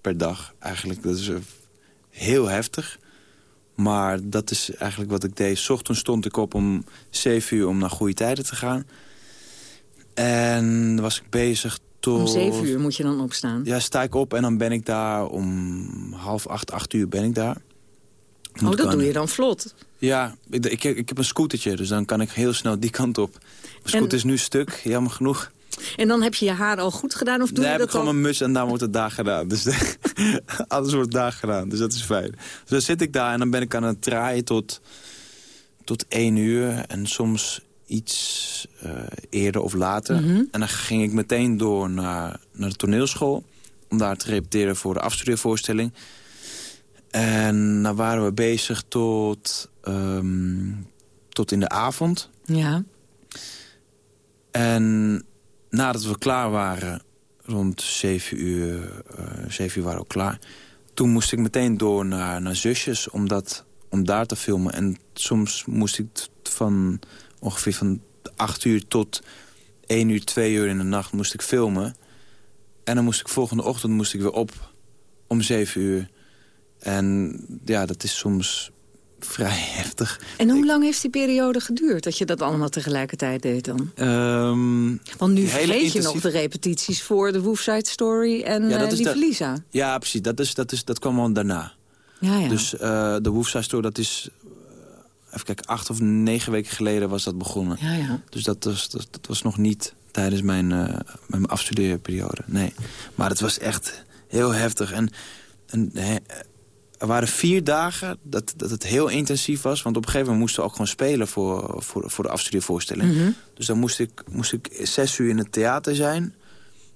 per dag eigenlijk. Dat is uh, heel heftig. Maar dat is eigenlijk wat ik deed. Ochtends stond ik op om 7 uur om naar goede tijden te gaan. En was ik bezig tot... Om 7 uur moet je dan opstaan? Ja, sta ik op en dan ben ik daar om half acht, acht uur ben ik daar. Moet oh, dat doe je dan vlot? Ja, ik, ik, ik, heb een scootertje, dus dan kan ik heel snel die kant op. Mijn scooter is nu stuk, jammer genoeg. En dan heb je je haar al goed gedaan? Of doe nee, je dat heb ik gewoon mijn mus en dan wordt het daar gedaan. Dus alles wordt daar gedaan, dus dat is fijn. Dus dan zit ik daar en dan ben ik aan het draaien tot, tot één uur. En soms iets uh, eerder of later. Mhm. En dan ging ik meteen door naar, naar de toneelschool. Om daar te repeteren voor de afstudeervoorstelling. En dan waren we bezig tot, um, tot in de avond. Ja. En nadat we klaar waren, rond 7 uur, uh, 7 uur waren we klaar... toen moest ik meteen door naar, naar Zusjes om, dat, om daar te filmen. En soms moest ik van ongeveer van 8 uur tot 1 uur, 2 uur in de nacht moest ik filmen. En dan moest ik volgende ochtend moest ik weer op om 7 uur. En ja, dat is soms vrij heftig. En hoe lang heeft die periode geduurd dat je dat allemaal tegelijkertijd deed dan? Um, Want nu vergeet je nog de repetities voor de Woofside Story en ja, uh, Lisa. Ja, precies. Dat, is, dat, is, dat kwam al daarna. Ja, ja. Dus uh, de Woofside Story, dat is... Uh, even kijken, acht of negen weken geleden was dat begonnen. Ja, ja. Dus dat was, dat, dat was nog niet tijdens mijn, uh, mijn afstudeerperiode. Nee. Maar het was echt heel heftig. En, en er waren vier dagen dat, dat het heel intensief was. Want op een gegeven moment moesten we ook gewoon spelen voor, voor, voor de afstudievoorstelling. Mhm. Dus dan moest ik, moest ik zes uur in het theater zijn.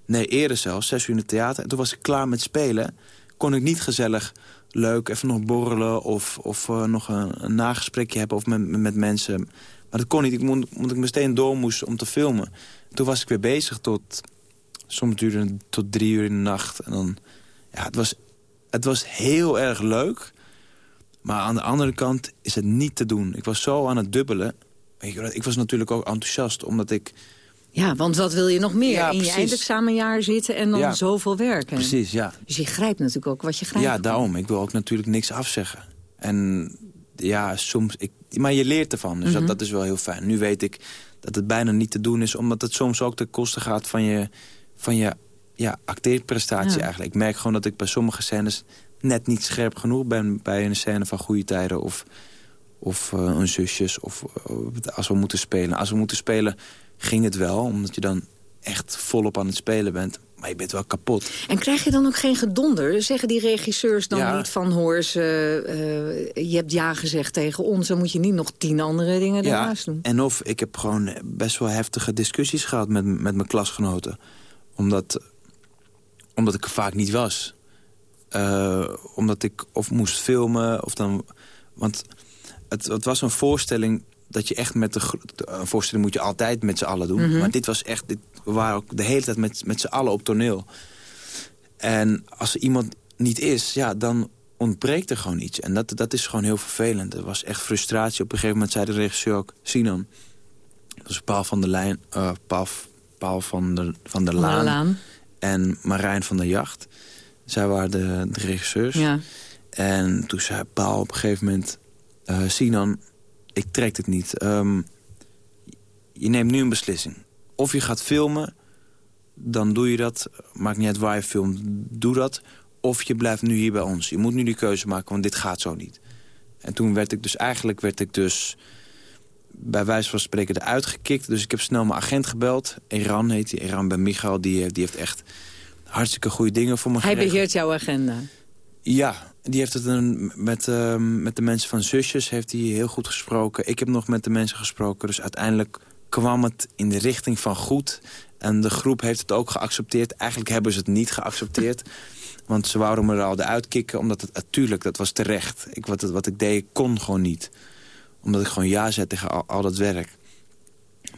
Nee, eerder zelfs, zes uur in het theater. En toen was ik klaar met spelen. Kon ik niet gezellig leuk even nog borrelen... of, of uh, nog een, een, nagesprekje hebben of met, met mensen. Maar dat kon niet. Ik moet, moet ik meteen door moest om te filmen. Toen was ik weer bezig tot... Soms duurde het tot drie uur in de nacht. En dan Ja, het was, het was heel erg leuk. Maar aan de andere kant is het niet te doen. Ik was zo aan het dubbelen. Ik, was natuurlijk ook enthousiast, omdat ik... Ja, want wat wil je nog meer? in je eindexamenjaar zitten en dan zoveel werken. Precies, ja. Dus je grijpt natuurlijk ook wat je grijpt. Ja, daarom. Ik wil ook natuurlijk niks afzeggen. En ja, soms... Ik, maar je leert ervan, dus dat, mhm. dat is wel heel fijn. Nu weet ik dat het bijna niet te doen is... omdat het soms ook ten koste gaat van je, van je ja, acteerprestatie eigenlijk. Ik merk gewoon dat ik bij sommige scènes net niet scherp genoeg ben... bij een scène van goede tijden of, of uh, een zusjes. Of uh, als we moeten spelen. Als we moeten spelen ging het wel, omdat je dan echt volop aan het spelen bent. Maar je bent wel kapot. En krijg je dan ook geen gedonder? Zeggen die regisseurs dan niet van... hoor, ze, uh, je hebt ja gezegd tegen ons... dan moet je niet nog tien andere dingen daarnaast doen. En of ik heb gewoon best wel heftige discussies gehad met, met mijn klasgenoten. Omdat, omdat ik er vaak niet was. Uh, omdat ik of moest filmen, of dan... Want het, het was een voorstelling dat je echt met de... Een voorstelling moet je altijd met z'n allen doen. Mhm. Maar dit was echt... Dit, we waren ook de hele tijd met, met z'n allen op toneel. En als er iemand niet is, ja, dan ontbreekt er gewoon iets. En dat, dat is gewoon heel vervelend. Er was echt frustratie. Op een gegeven moment zei de regisseur ook... Sinan, dat is Paul van der Lijn... Uh, Paul, Paul van, der, van der Laan, Laan, en Marijn van der Jacht. Zij waren de, de regisseurs. Ja. En toen zei Paul op een gegeven moment... Uh, Sinan, ik trek het niet. Ehm, je neemt nu een beslissing. Of je gaat filmen, dan doe je dat. Maakt niet uit waar je filmt, doe dat. Of je blijft nu hier bij ons. Je moet nu die keuze maken, want dit gaat zo niet. En toen werd ik dus eigenlijk werd ik dus bij wijze van spreken eruit gekikt. Dus ik heb snel mijn agent gebeld. Iran heet hij, Iran Ben Michael. Die, die heeft echt hartstikke goede dingen voor me Hij beheert jouw agenda? Ja, die heeft het een, met, ehm, met de mensen van Zusjes heeft hij heel goed gesproken. Ik heb nog met de mensen gesproken. Dus uiteindelijk kwam het in de richting van goed. En de groep heeft het ook geaccepteerd. Eigenlijk hebben ze het niet geaccepteerd. Want ze wouden me er al eruit kicken. Omdat het natuurlijk, dat was terecht. Ik, wat, wat ik deed, kon gewoon niet. Omdat ik gewoon ja zei tegen al, al dat werk.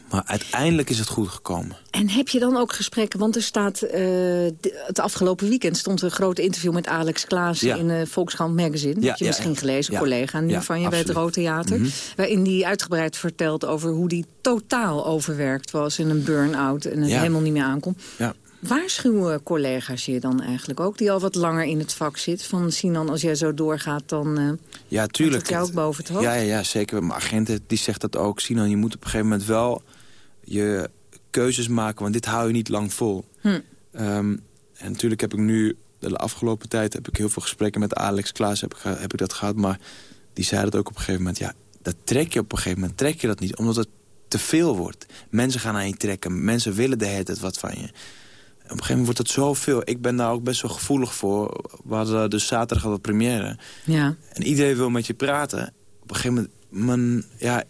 Maar uiteindelijk is het goed gekomen. En heb je dan ook gesprekken, want er staat... Uh, het afgelopen weekend stond een groot interview met Alex Klaas... in uh, Volkskrant Magazine. Ja, heb je misschien gelezen, collega nu van je bij het Rood Theater. Mhm. Waarin hij uitgebreid vertelt over hoe hij totaal overwerkt was... in een burn-out en het helemaal niet meer aankomt. Waarschuwen collega's je dan eigenlijk ook, die al wat langer in het vak zit? Van Sinan, als jij zo doorgaat, dan uh, ja, tuurlijk. jou ook boven het hoofd? Ja, ja, ja, zeker. Mijn agent die zegt dat ook. Sinan, je moet op een gegeven moment wel je keuzes maken, want dit hou je niet lang vol. Hm. Ehm, en natuurlijk heb ik nu, de afgelopen tijd... heb ik heel veel gesprekken met Alex Klaas, heb ik, heb ik dat gehad. Maar die zei dat ook op een gegeven moment. Ja, dat trek je op een gegeven moment, trek je dat niet. Omdat het te veel wordt. Mensen gaan aan je trekken, mensen willen de hele tijd wat van je. Op een gegeven moment wordt het zoveel. Ik ben daar ook best wel gevoelig voor. We hadden dus zaterdag al de première. Ja. En iedereen wil met je praten. Op een gegeven moment... Man, ja,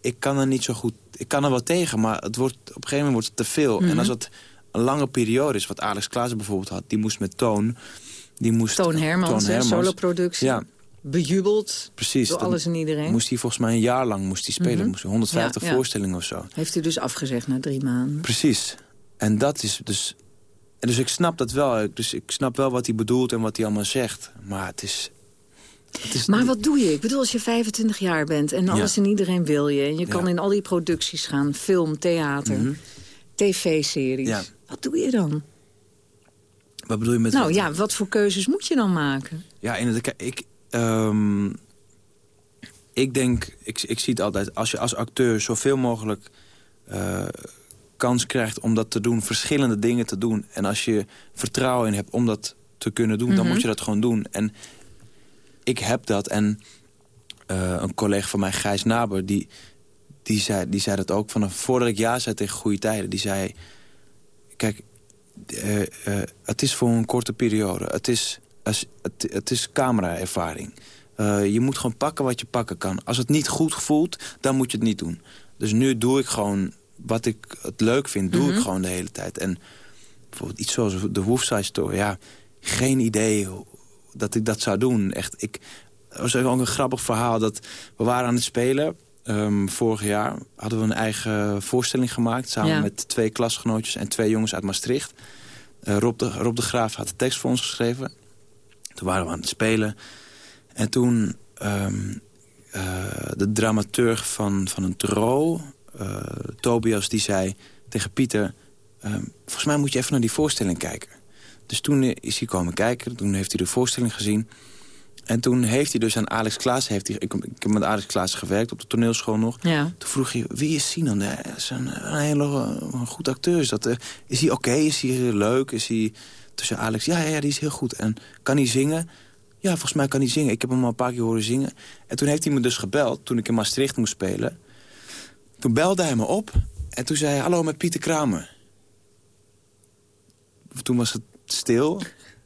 ik kan er niet zo goed... Ik kan er wel tegen, maar het wordt, op een gegeven moment wordt het te veel. En mhm. als het een lange periode is, wat Alex Klaassen bijvoorbeeld had... die moest met Toon... Die moest, Toon Hermans, Toon Hermans soloproductie. Ja. Bejubeld Precies, door alles en iedereen. Moest hij volgens mij een jaar lang moest hij spelen. Mm Moest 150 voorstellingen of zo. Heeft hij dus afgezegd na drie maanden. Precies. En dat is dus... En dus ik snap dat wel. Dus ik snap wel wat hij bedoelt en wat hij allemaal zegt. Maar het is maar wat doe je? Ik bedoel, als je 25 jaar bent en alles en iedereen wil je... en je kan in al die producties gaan, film, theater, mhm. tv-series. Wat doe je dan? Wat bedoel je met... Nou ja, wat voor keuzes moet je dan maken? Ja, in het, ik, um, ik denk, ik, ik zie het altijd... als je als acteur zoveel mogelijk uh, kans krijgt om dat te doen... verschillende dingen te doen... en als je vertrouwen in hebt om dat te kunnen doen... dan mhm. moet je dat gewoon doen. En ik heb dat. En uh, een collega van mij, Gijs Naber, die, die, zei, die zei dat ook. Vanaf voordat ik ja zei tegen goede tijden. Die zei, kijk, uh, uh, het is voor een korte periode. Het is, het, het is camera-ervaring. je moet gewoon pakken wat je pakken kan. Als het niet goed voelt, dan moet je het niet doen. Dus nu doe ik gewoon wat ik het leuk vind, doe ik mhm. gewoon de hele tijd. En bijvoorbeeld iets zoals de Wolfside Store, ja, geen idee dat ik dat zou doen. Echt, ik, was ook een grappig verhaal. Dat we waren aan het spelen. Um, vorig jaar hadden we een eigen voorstelling gemaakt... samen met twee klasgenootjes en twee jongens uit Maastricht. Uh, Rob, de, Rob de Graaf had de tekst voor ons geschreven. Toen waren we aan het spelen. En toen ehm, de dramaturg van, van een tro, Tobias, die zei tegen Pieter... Ehm, volgens mij moet je even naar die voorstelling kijken. Dus toen is hij komen kijken, toen heeft hij de voorstelling gezien... En toen heeft hij dus aan Alex Klaas... Heeft hij, ik, ik heb met Alex Klaas gewerkt op de toneelschool nog. Ja. Toen vroeg hij, wie is Sinan? Dat is een, een hele een goed acteur. Is, dat, uh, is hij oké? Is hij leuk? Is hij tussen Alex? Ja, ja, ja, die is heel goed. En kan hij zingen? Ja, volgens mij kan hij zingen. Ik heb hem al een paar keer horen zingen. En toen heeft hij me dus gebeld, toen ik in Maastricht moest spelen. Toen belde hij me op. En toen zei hij, hallo, met Pieter Kramer. Toen was het stil.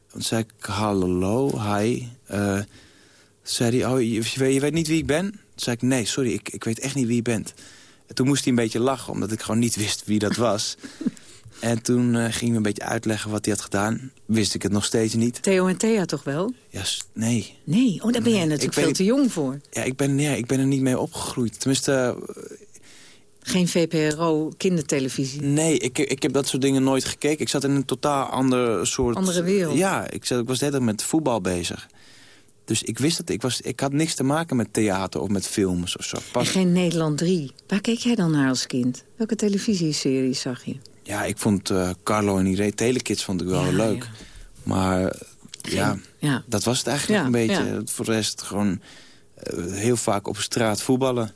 Toen zei ik, hallo, hi. Uh, zei hij, oh, je, je, weet niet wie ik ben? Toen zei ik, nee, sorry, ik, ik weet echt niet wie je bent. En toen moest hij een beetje lachen, omdat ik gewoon niet wist wie dat was. en toen uh, ging hij een beetje uitleggen wat hij had gedaan. Wist ik het nog steeds niet. Theo en Thea toch wel? Ja, nee. Nee, oh, daar ben jij natuurlijk veel te jong voor. Ja ik, ben, ja, ik ben er niet mee opgegroeid. Tenminste, geen VPRO-kindertelevisie? Nee, ik, ik heb dat soort dingen nooit gekeken. Ik zat in een totaal ander soort... Andere wereld? Ja, ik, zat, ik was net met voetbal bezig. Dus ik wist het. Ik, was, ik had niks te maken met theater of met films of zo. Pas... geen Nederland 3. Waar keek jij dan naar als kind? Welke televisieseries zag je? Ja, ik vond uh, Carlo en Irene Telekids vond ik wel leuk. Maar ja, ja, dat was het eigenlijk een beetje. Voor de rest gewoon uh, heel vaak op straat voetballen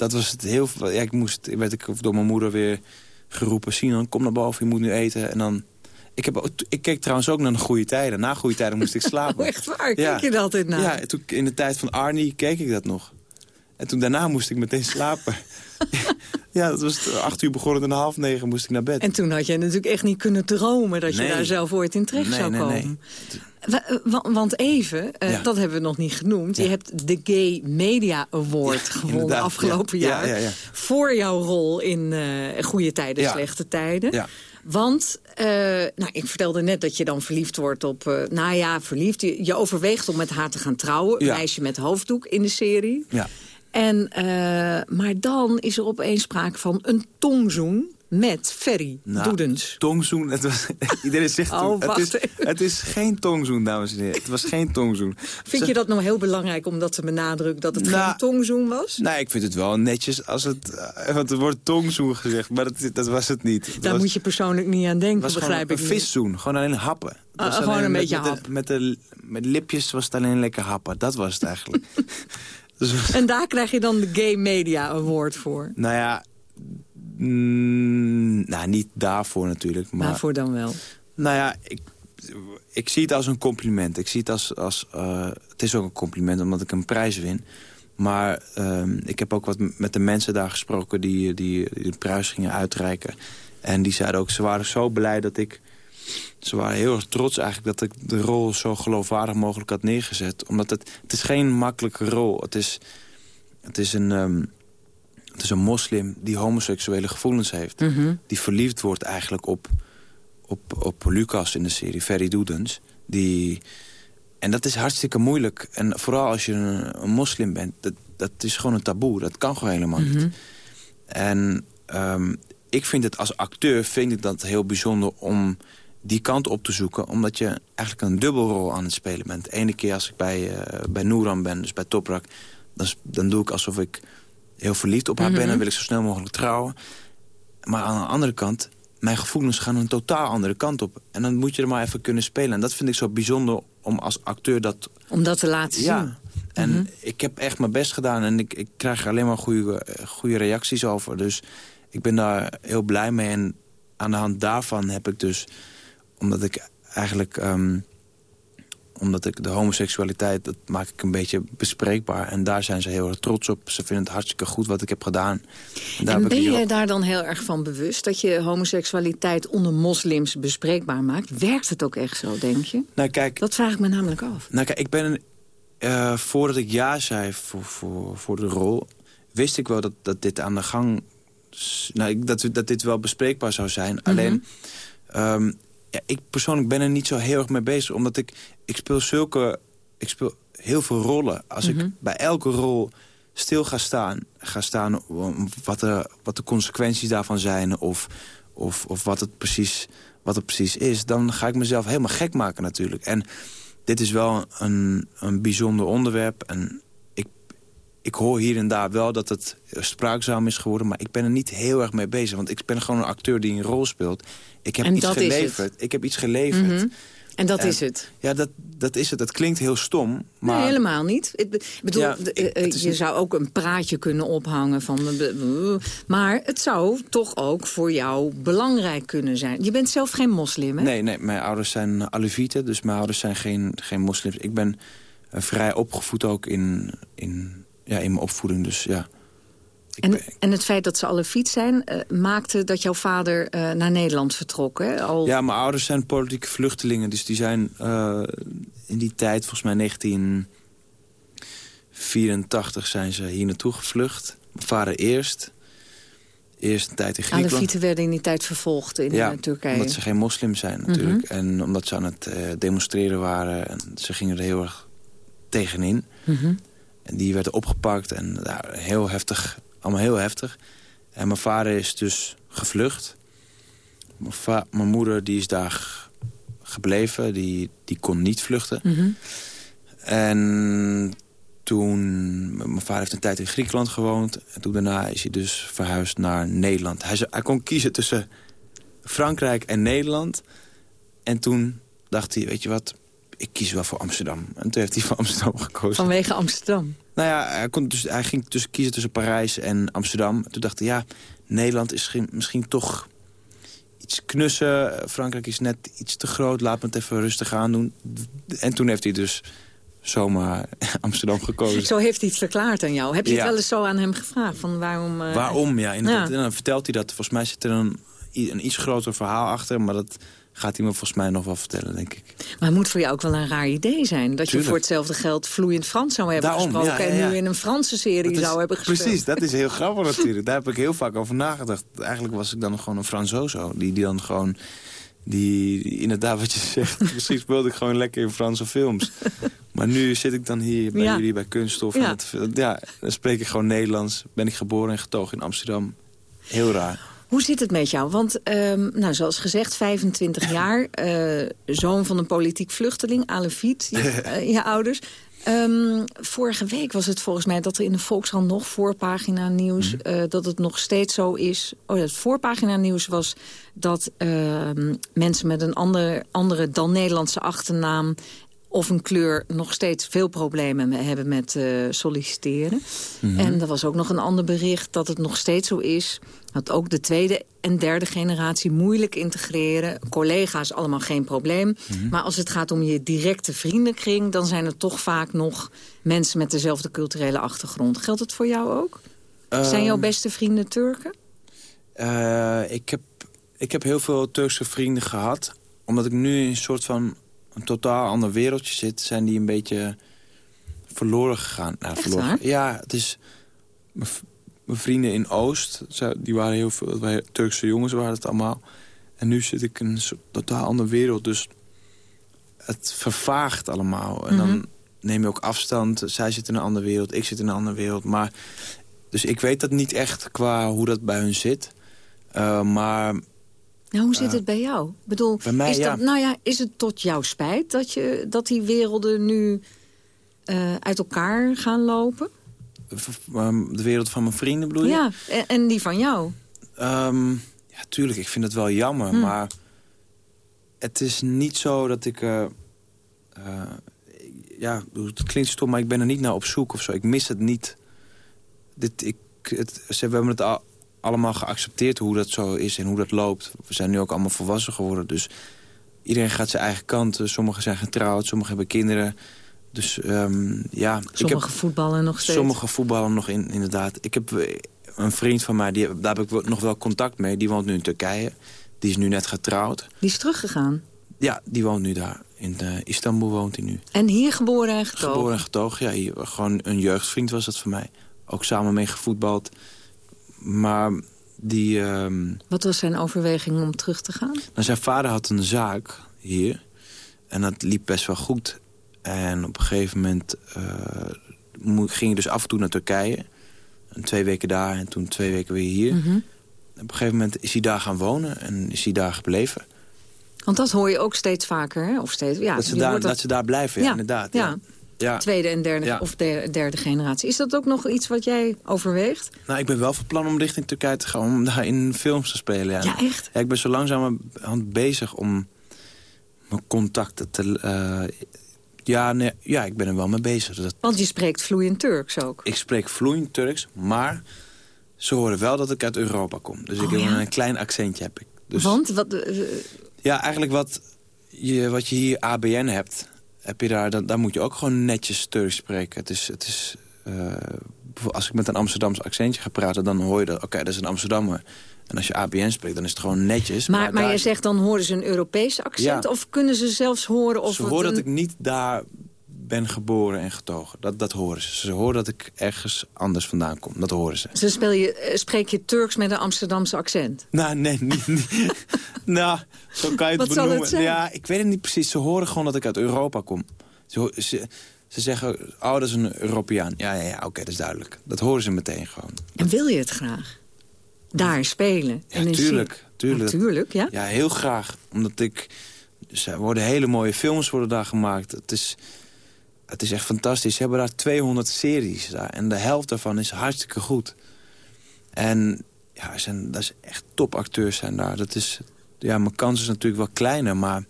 dat was het heel... Ja, ik moest, werd ik door mijn moeder weer geroepen... Sinan, kom naar boven, je moet nu eten. En dan... Ik, heb, ik keek trouwens ook naar de goede tijden. Na goede tijden moest ik slapen. Echt waar? Ja. Keek je dat altijd naar? Ja, toen, in de tijd van Arnie keek ik dat nog. En toen daarna moest ik meteen slapen. ja, dat was acht uur begonnen en half negen moest ik naar bed. En toen had je natuurlijk echt niet kunnen dromen... dat je daar zelf ooit in terecht zou komen. Nee, nee. Want even, uh, dat hebben we nog niet genoemd. Je hebt de Gay Media Award gewonnen afgelopen jaar. Voor jouw rol in uh, Goede Tijden, Slechte Tijden. Want, uh, nou, ik vertelde net dat je dan verliefd wordt op... nou ja, verliefd. Je, je, overweegt om met haar te gaan trouwen. Een meisje met hoofddoek in de serie. Ja. En, maar dan is er opeens sprake van een tongzoen met Ferry nou, Doedens. Tongzoen, het was, iedereen zegt oh, het, is, het is geen tongzoen, dames en heren. Het was geen tongzoen. Vind je dat nou heel belangrijk om dat te benadrukken, dat het nou, geen tongzoen was? Nee, ik vind het wel netjes als het, eh, want er wordt tongzoen gezegd, maar dat, dat was het niet. Daar moet je persoonlijk niet aan denken, begrijp ik een viszoen, gewoon alleen happen. Ah, gewoon een beetje hap. Met, de, met lipjes was het alleen lekker happen, dat was het eigenlijk. dus, en daar krijg je dan de Gay Media Award voor? Nou ja, Mm, nou, niet daarvoor natuurlijk. Maar, Waarvoor dan wel? Nou ja, ik, ik zie het als een compliment. Ik zie het als... als uh, het is ook een compliment omdat ik een prijs win. Maar uh, ik heb ook wat met de mensen daar gesproken die, die, die de prijs gingen uitreiken. En die zeiden ook, ze waren zo blij dat ik... Ze waren heel erg trots eigenlijk dat ik de rol zo geloofwaardig mogelijk had neergezet. Omdat het, het is geen makkelijke rol. Het is, het is een... Um, het is een moslim die homoseksuele gevoelens heeft. Mhm. Die verliefd wordt eigenlijk op, op, op Lucas in de serie, Ferry Doedens. Die, en dat is hartstikke moeilijk. En vooral als je een, een moslim bent, dat, dat is gewoon een taboe. Dat kan gewoon helemaal niet. Mhm. En um, ik vind het als acteur vind ik dat heel bijzonder om die kant op te zoeken. Omdat je eigenlijk een dubbelrol aan het spelen bent. De ene keer als ik bij, uh, bij Noeran ben, dus bij Toprak... Dan, dan doe ik alsof ik heel verliefd op haar ben... en mhm. wil ik zo snel mogelijk trouwen. Maar aan de andere kant, mijn gevoelens gaan een totaal andere kant op. En dan moet je er maar even kunnen spelen. En dat vind ik zo bijzonder om als acteur dat... Om dat te laten ja. zien. En mhm. ik heb echt mijn best gedaan en ik, ik krijg er alleen maar goede, eh, goede reacties over. Dus ik ben daar heel blij mee. En aan de hand daarvan heb ik dus, omdat ik eigenlijk ehm, omdat ik de homoseksualiteit, dat maak ik een beetje bespreekbaar. En daar zijn ze heel erg trots op. Ze vinden het hartstikke goed wat ik heb gedaan. En, en ben je daar dan heel erg van bewust... dat je homoseksualiteit onder moslims bespreekbaar maakt? Werkt het ook echt zo, denk je? Nou, kijk, dat vraag ik me namelijk af. Nou, kijk, ik ben... Uh, voordat ik ja zei voor, voor, voor de rol... wist ik wel dat, dat dit aan de gang... Nou, dat, dat dit wel bespreekbaar zou zijn. Mhm. Alleen... Um, ja, ik persoonlijk ben er niet zo heel erg mee bezig. Omdat ik, ik speel zulke... Ik speel heel veel rollen. Als ik mhm. bij elke rol stil ga staan... ga staan wat de, wat de consequenties daarvan zijn... of, of, of wat, het precies, wat het precies is... dan ga ik mezelf helemaal gek maken natuurlijk. En dit is wel een, een bijzonder onderwerp. En ik, ik hoor hier en daar wel dat het spraakzaam is geworden... maar ik ben er niet heel erg mee bezig. Want ik ben gewoon een acteur die een rol speelt. Ik heb iets geleverd. Ik heb iets geleverd. Mhm. En dat is het? Ja, dat, dat is het. Dat klinkt heel stom. Maar... Nee, helemaal niet. Ik bedoel, eh, eh, je zou ook een praatje kunnen ophangen van... Maar het zou toch ook voor jou belangrijk kunnen zijn. Je bent zelf geen moslim, hè? Nee, nee mijn ouders zijn Alevieten, dus mijn ouders zijn geen, geen moslims. Ik ben uh, vrij opgevoed ook in, in, ja, in mijn opvoeding, dus ja... En, en, het feit dat ze alle fiets zijn, uh, maakte dat jouw vader uh, naar Nederland vertrok, hè? Al... Ja, mijn ouders zijn politieke vluchtelingen. Dus die zijn uh, in die tijd, volgens mij 1984, zijn ze hier naartoe gevlucht. Mijn vader eerst. Eerst een tijd in Griekenland. Alevieten werden in die tijd vervolgd in ja, Turkije. omdat ze geen moslim zijn natuurlijk. Mhm. En omdat ze aan het demonstreren waren. En ze gingen er heel erg tegenin. Mm En die werden opgepakt en daar heel heftig allemaal heel heftig. En mijn vader is dus gevlucht. Mijn, mijn moeder die is daar gebleven. Die, die kon niet vluchten. Mhm. En toen... Mijn vader heeft een tijd in Griekenland gewoond. En toen daarna is hij dus verhuisd naar Nederland. Hij, hij kon kiezen tussen Frankrijk en Nederland. En toen dacht hij, weet je wat, ik kies wel voor Amsterdam. En toen heeft hij voor Amsterdam gekozen. Vanwege Amsterdam? Nou ja, hij, kon dus, hij ging tussen, kiezen tussen Parijs en Amsterdam. Toen dacht hij, ja, Nederland is misschien toch iets knussen. Frankrijk is net iets te groot, laat me het even rustig aan doen. En toen heeft hij dus zomaar Amsterdam gekozen. Zo heeft hij het verklaard aan jou. Heb je het wel eens zo aan hem gevraagd? Van waarom, uh... Waarom, ja. En dan vertelt hij dat. Volgens mij zit er een, een iets groter verhaal achter. Maar dat gaat hij me volgens mij nog wel vertellen, denk ik. Maar het moet voor jou ook wel een raar idee zijn. Dat je voor hetzelfde geld vloeiend Frans zou hebben gesproken... en nu in een Franse serie zou hebben gespeeld. Precies, dat is heel grappig natuurlijk. Daar heb ik heel vaak over nagedacht. Eigenlijk was ik dan gewoon een Fransozo. Die, die dan gewoon... Die, inderdaad wat je zegt, misschien speelde ik gewoon lekker in Franse films. Maar nu zit ik dan hier bij jullie bij Kunststof. Ja. ja, dan spreek ik gewoon Nederlands. Ben ik geboren en getogen in Amsterdam. Heel raar. Hoe zit het met jou? Want, um, nou, zoals gezegd, 25 jaar, uh, zoon van een politiek vluchteling, Aleviet, je, uh, je ouders. Um, vorige week was het volgens mij dat er in de Volkskrant nog voorpagina nieuws... Mm uh, dat het nog steeds zo is... Oh, het voorpagina nieuws was dat ehm, mensen met een ander, andere dan Nederlandse achternaam of een kleur nog steeds veel problemen hebben met uh, solliciteren. Mm En er was ook nog een ander bericht dat het nog steeds zo is... dat ook de tweede en derde generatie moeilijk integreren. Collega's allemaal geen probleem. Mhm. Maar als het gaat om je directe vriendenkring... dan zijn er toch vaak nog mensen met dezelfde culturele achtergrond. Geldt het voor jou ook? zijn jouw ehm, beste vrienden Turken? Uh, ik, heb, ik heb heel veel Turkse vrienden gehad. Omdat ik nu een soort van een totaal ander wereldje zit... zijn die een beetje verloren gegaan. Nou, verloren. Ja, het is... Mijn vrienden in Oost, die waren heel veel... Turkse jongens waren het allemaal. En nu zit ik in een totaal andere wereld. Dus het vervaagt allemaal. En dan mhm. neem je ook afstand. Zij zit in een andere wereld, ik zit in een andere wereld. Maar, dus ik weet dat niet echt qua hoe dat bij hun zit. Uh, maar nou, hoe zit eh, het bij jou? Ik bedoel, bij mij, is, dat, nou ja, is het tot jouw spijt dat, je, dat die werelden nu uh, uit elkaar gaan lopen? De wereld van mijn vrienden bedoel je? Ja, en, die van jou? Um, ja, tuurlijk. Ik vind het wel jammer. Hm. Maar het is niet zo dat ik... Uh, ja, het klinkt stom, maar ik ben er niet naar op zoek of zo. Ik mis het niet. Dit, ik, het, ze, we hebben het al, allemaal geaccepteerd hoe dat zo is en hoe dat loopt. We zijn nu ook allemaal volwassen geworden, dus iedereen gaat zijn eigen kant. Sommigen zijn getrouwd, sommigen hebben kinderen. Dus um, ja... Sommige ik heb, voetballen nog steeds. Sommige voetballen nog, in, inderdaad. Ik heb eh, een vriend van mij, die, daar heb ik nog wel contact mee. Die woont nu in Turkije. Die is nu net getrouwd. Die is teruggegaan? Ja, die woont nu daar. In uh, Istanbul woont hij nu. En hier geboren en getogen? Geboren en getogen, ja. Hier, gewoon een jeugdvriend was dat voor mij. Ook samen mee gevoetbald. Maar die... Ehm, Wat was zijn overweging om terug te gaan? Nou, zijn vader had een zaak hier. En dat liep best wel goed. En op een gegeven moment uh, ging hij dus af en toe naar Turkije. En twee weken daar en toen twee weken weer hier. Mhm. Op een gegeven moment is hij daar gaan wonen en is hij daar gebleven. Want dat hoor je ook steeds vaker, hè? Of steeds, ja, dat, ze daar, dat... ze daar blijven, ja, inderdaad. Ja. ja. Tweede en derde, of derde, derde, generatie. Is dat ook nog iets wat jij overweegt? Nou, ik ben wel van plan om richting Turkije te gaan. Om daar in films te spelen. Ja, ja echt? Ja, ik ben zo langzaam bezig om mijn contacten te... Uh, ja, nee, ja, ik ben er wel mee bezig. Dat... Want je spreekt vloeiend Turks ook. Ik spreek vloeiend Turks, maar ze horen wel dat ik uit Europa kom. Dus ik oh, heb een klein accentje heb ik. Dus... Want? Wat, uh... Ja, eigenlijk wat je, wat je hier ABN hebt, heb je daar, dan, daar moet je ook gewoon netjes Turks spreken. Het is, het is, uh, als ik met een Amsterdamse accentje ga praten, dan hoor je dat, oké, dat is een Amsterdammer. En als je ABN spreekt, dan is het gewoon netjes. Maar, maar, maar je zegt dan horen ze een Europese accent? Of kunnen ze zelfs horen of Ze horen dat ik niet daar ben geboren en getogen. Dat, dat horen ze. Ze horen dat ik ergens anders vandaan kom. Dat horen ze. Ze speel je, eh, spreek je Turks met een Amsterdamse accent? Nou, nee, niet. nou, zo kan je het Wat benoemen. Zal het zijn? Ja, ik weet het niet precies. Ze horen gewoon dat ik uit Europa kom. Ze, ze, ze zeggen, oh, dat is een Europeaan. Ja, ja, ja oké, dat is duidelijk. Dat horen ze meteen gewoon. En wil je het graag? Daar spelen? Ja, en tuurlijk. Tuurlijk. Natuurlijk, ja? Ja, heel graag. Omdat ik... Dus er worden hele mooie films worden daar gemaakt. Het is, het is echt fantastisch. Ze hebben daar 200 series. Daar, en de helft daarvan is hartstikke goed. En ja, zijn, dat is echt topacteurs zijn daar. Dat is, ja, mijn kans is natuurlijk wel kleiner, maar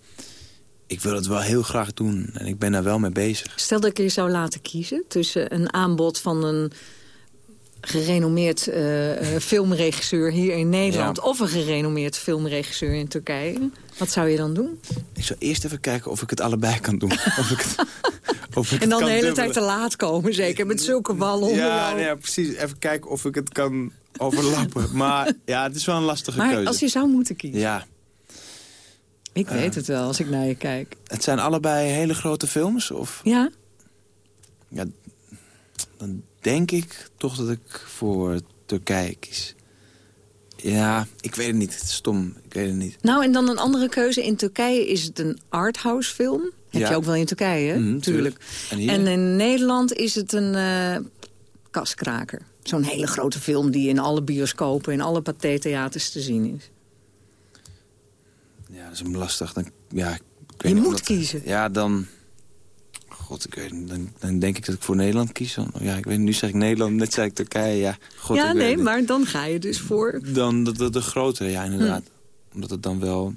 ik wil het wel heel graag doen. En ik ben daar wel mee bezig. Stel dat ik je zou laten kiezen tussen een aanbod van een gerenommeerd uh, filmregisseur hier in Nederland... of een gerenommeerd filmregisseur in Turkije. Wat zou je dan doen? Ik zou eerst even kijken of ik het allebei kan doen. of ik het, of ik en dan de hele tijd te laat komen, zeker, met zulke onder ja, ja, precies. Even kijken of ik het kan overlappen. maar ja, het is wel een lastige maar keuze. als je zou moeten kiezen? Ja. Ik weet het wel, als ik naar je kijk. Het zijn allebei hele grote films? Of? Ja. Ja, dan denk ik toch dat ik voor Turkije kies. Ja, ik weet het niet. Het is stom. Ik weet het niet. Nou, en dan een andere keuze. In Turkije is het een arthouse film. Heb je ook wel in Turkije, mm, natuurlijk. En, en, in Nederland is het een uh, kaskraker. Zo'n hele grote film die in alle bioscopen... in alle pathé-theaters te zien is. Ja, dat is een lastig. Dan, ja, ik weet je moet kiezen. Ja, dan... God, ik weet, dan, dan, denk ik dat ik voor Nederland kies. Ja, ik weet, nu zeg ik Nederland, net zei ik Turkije. Ja, God, ja nee, maar dan ga je dus voor... Dan de, de, de grotere, ja, inderdaad. Hm. Omdat het dan wel,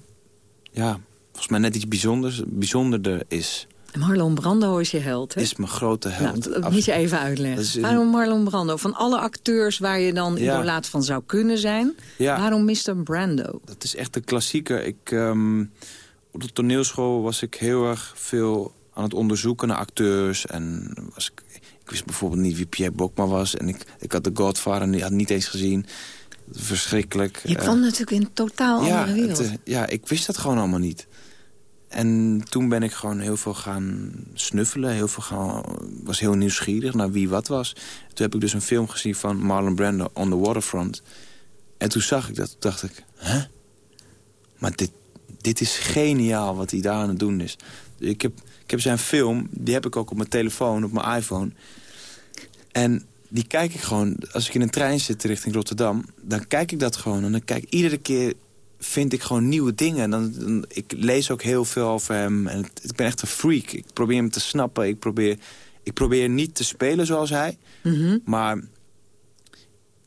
ja, volgens mij net iets bijzonders, bijzonderder is. Marlon Brando is je held, hè? Is mijn grote held. Nou, dat moet je even uitleggen. Waarom Marlon Brando? Van alle acteurs waar je dan ja. idolaat van zou kunnen zijn... Ja. waarom Mr. Brando? Dat is echt een klassieker. Ik, um, op de toneelschool was ik heel erg veel aan het onderzoeken naar acteurs. En was ik, ik wist bijvoorbeeld niet wie Pierre Bokma was. En ik, ik had The Godfather die had niet eens gezien. Verschrikkelijk. Je kwam uh, natuurlijk in een totaal ja, andere wereld. Het, uh, ja, ik wist dat gewoon allemaal niet. En toen ben ik gewoon heel veel gaan snuffelen. Heel veel gaan, was heel nieuwsgierig naar wie wat was. Toen heb ik dus een film gezien van Marlon Brando, On the Waterfront. En toen zag ik dat. Toen dacht ik, hè? Maar dit, dit is geniaal wat hij daar aan het doen is. Ik heb, heb zijn film, die heb ik ook op mijn telefoon, op mijn iPhone. En die kijk ik gewoon, als ik in een trein zit richting Rotterdam... dan kijk ik dat gewoon en dan kijk iedere keer vind ik gewoon nieuwe dingen. Dan, dan, ik lees ook heel veel over hem. En het, ik ben echt een freak. Ik probeer hem te snappen. Ik probeer, ik probeer niet te spelen zoals hij. Mm -hmm. Maar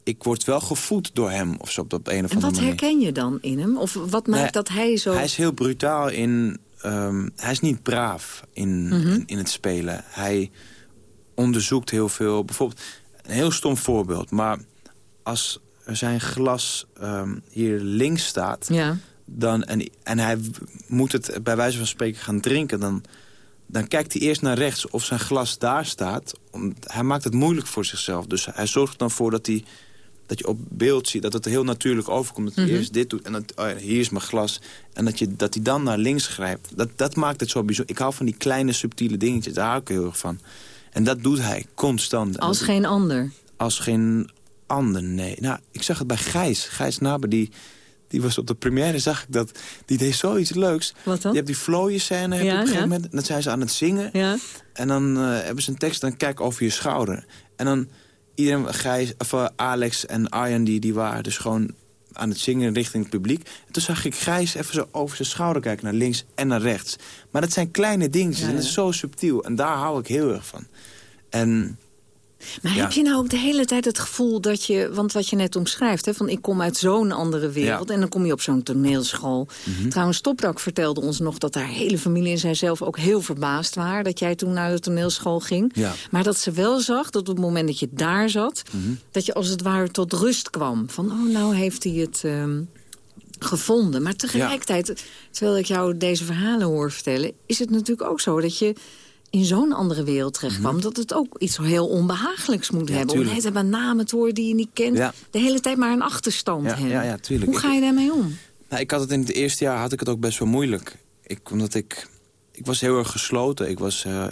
ik word wel gevoed door hem. Of zo op dat een of en andere wat herken je dan in hem? Of wat maakt nee, dat hij zo... Hij is heel brutaal in... Um, hij is niet braaf in, mm -hmm. in, in, het spelen. Hij onderzoekt heel veel. Bijvoorbeeld, een heel stom voorbeeld. Maar als zijn glas um, hier links staat... Ja. Dan, en, en hij moet het bij wijze van spreken gaan drinken... dan, dan kijkt hij eerst naar rechts of zijn glas daar staat. Hij maakt het moeilijk voor zichzelf. Dus hij zorgt dan voor dat, hij, dat je op beeld ziet... dat het heel natuurlijk overkomt. Dat hij Mhm. eerst dit doet en dat, oh ja, hier is mijn glas. En dat, je, dat hij dan naar links grijpt. Dat, dat maakt het zo bijzonder. Ik hou van die kleine subtiele dingetjes. Daar hou ik heel erg van. En dat doet hij constant. Als dat, geen ander. Als geen ander, nee. Nou, ik zag het bij Gijs. Gijs Naber, die, die was op de première, zag ik dat. Die deed zoiets leuks. Wat dan? Je hebt die vlooien scène heb je Ja, op een gegeven ja. moment. En dan zijn ze aan het zingen. Ja. En dan eh, hebben ze een tekst, dan kijk over je schouder. En dan iedereen, Gijs, of, eh, Alex en Arjan, die, die waren dus gewoon aan het zingen richting het publiek. En toen zag ik Gijs even zo over zijn schouder kijken naar links en naar rechts. Maar dat zijn kleine dingetjes en dat is zo subtiel. En daar hou ik heel erg van. En maar heb je nou ook de hele tijd het gevoel dat je... want wat je net omschrijft, hè, van ik kom uit zo'n andere wereld... en dan kom je op zo'n toneelschool. Mhm. Trouwens, Toprak vertelde ons nog dat haar hele familie en zijzelf... ook heel verbaasd waren dat jij toen naar de toneelschool ging. Maar dat ze wel zag dat op het moment dat je daar zat... Mhm. dat je als het ware tot rust kwam. Van, oh, nou heeft hij het... Ehm, gevonden. Maar tegelijkertijd, terwijl ik jou deze verhalen hoor vertellen... is het natuurlijk ook zo dat je in zo'n andere wereld terecht kwam... Mhm. dat het ook iets heel onbehagelijks moet hebben. Tuurlijk. Om net namen te horen die je niet kent. De hele tijd maar een achterstand ja, hebben. Ja, ja, tuurlijk. Hoe ga je daarmee om? Nou, ik had het in het eerste jaar had ik het ook best wel moeilijk. Ik, omdat ik, ik was heel erg gesloten. Ik was... Uh,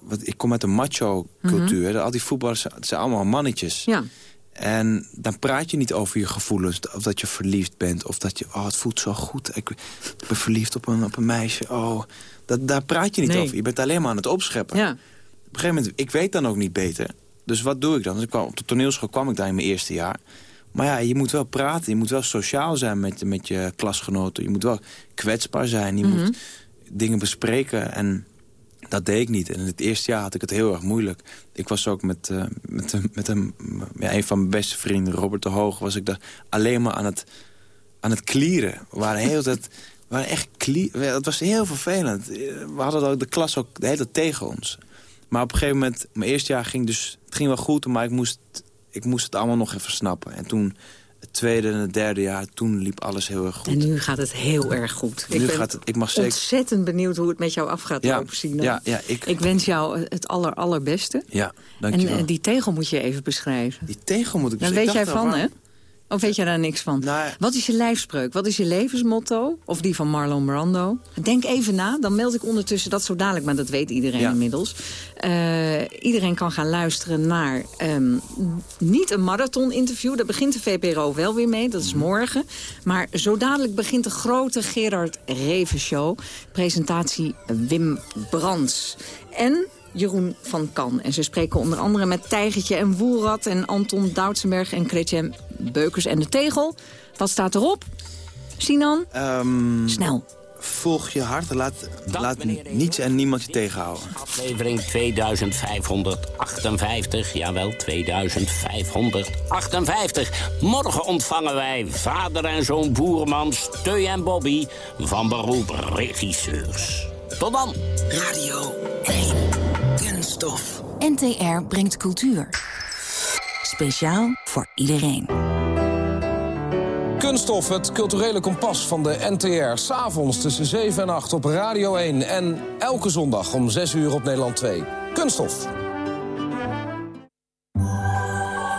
wat, ik kom uit een macho-cultuur. Mhm. Al die voetballers het zijn allemaal mannetjes. Ja. En dan praat je niet over je gevoelens. Of dat je verliefd bent. Of dat je, oh, het voelt zo goed. Ik, ik ben verliefd op een, op een meisje. Oh, dat, daar praat je niet over. Je bent alleen maar aan het opscheppen. Ja. Op een gegeven moment, ik weet dan ook niet beter. Dus wat doe ik dan? Dus ik kwam, op de toneelschool kwam ik daar in mijn eerste jaar. Maar ja, je moet wel praten. Je moet wel sociaal zijn met, met je klasgenoten. Je moet wel kwetsbaar zijn. Je moet mhm. dingen bespreken. En dat deed ik niet. En in het eerste jaar had ik het heel erg moeilijk. Ik was ook met, uh, met, met een, ja, een van mijn beste vrienden, Robert de Hoog... was ik daar alleen maar aan het, aan het klieren. We waren heel tijd waren echt Het was heel vervelend. We hadden de klas ook de hele tijd tegen ons. Maar op een gegeven moment, mijn eerste jaar ging dus... Het ging wel goed, maar ik moest, ik moest het allemaal nog even snappen. En toen, het tweede en het derde jaar, toen liep alles heel erg goed. En nu gaat het heel erg goed. Nu ik ben gaat het, ik mag zeker... ontzettend benieuwd hoe het met jou af gaat ja, lopen, Sina. Ja, ja, ik... ik wens jou het aller, allerbeste. Ja, dankjewel. En uh, die tegel moet je even beschrijven. Die tegel moet ik Daar weet jij van, hè? Of weet je daar niks van? Nou, Wat is je lijfspreuk? Wat is je levensmotto? Of die van Marlon Brando? Denk even na, dan meld ik ondertussen dat zo dadelijk... maar dat weet iedereen inmiddels. Uh, iedereen kan gaan luisteren naar um, niet een marathon-interview. Daar begint de VPRO wel weer mee, dat is mhm. morgen. Maar zo dadelijk begint de grote Gerard Reven Show. Presentatie Wim Brands. En Jeroen van Kan. En ze spreken onder andere met Tijgertje en Woelrad... en Anton Doutsenberg en Chrétien Beukers en de Tegel. Wat staat erop? Sinan? Um, Snel. Volg je hart laat, laat niets en niemand je tegenhouden. Aflevering 2558, jawel, 2558. Morgen ontvangen wij vader en zoon Boerman, Steu en Bobby... van beroep regisseurs. Tot dan. Radio 1. Kunststof. NTR brengt cultuur. Speciaal voor iedereen. Kunststof, het culturele kompas van de NTR. S'avonds tussen 7 en 8 op Radio 1. En elke zondag om 6 uur op Nederland 2. Kunststof.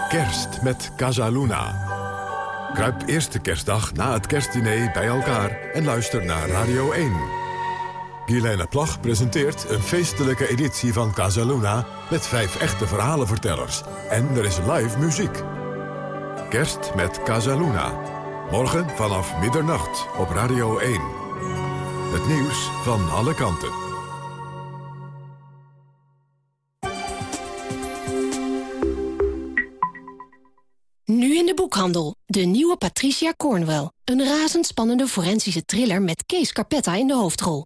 Kerst met Casaluna. Kruip eerste kerstdag na het kerstdiner bij elkaar en luister naar Radio 1. Guilaine Plag presenteert een feestelijke editie van Casaluna... met vijf echte verhalenvertellers. En er is live muziek. Kerst met Casaluna. Morgen vanaf middernacht op Radio 1. Het nieuws van alle kanten. Nu in de boekhandel. De nieuwe Patricia Cornwell. Een razendspannende forensische thriller met Kees Carpetta in de hoofdrol.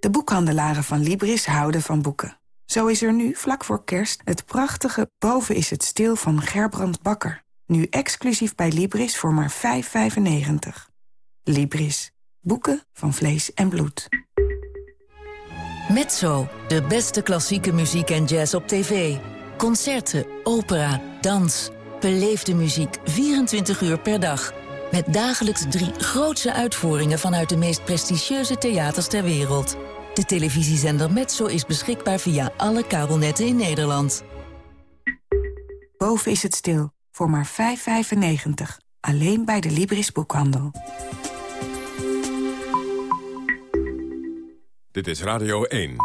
De boekhandelaren van Libris houden van boeken. Zo is er nu, vlak voor kerst, het prachtige Boven is het stil van Gerbrand Bakker. Nu exclusief bij Libris voor maar 5,95. Libris. Boeken van vlees en bloed. Mezzo, de beste klassieke muziek en jazz op tv. Concerten, opera, dans. Beleefde muziek 24 uur per dag. Met dagelijks drie grootse uitvoeringen vanuit de meest prestigieuze theaters ter wereld. De televisiezender Metso is beschikbaar via alle kabelnetten in Nederland. Boven is het stil, voor maar 5,95. Alleen bij de Libris Boekhandel. Dit is Radio 1.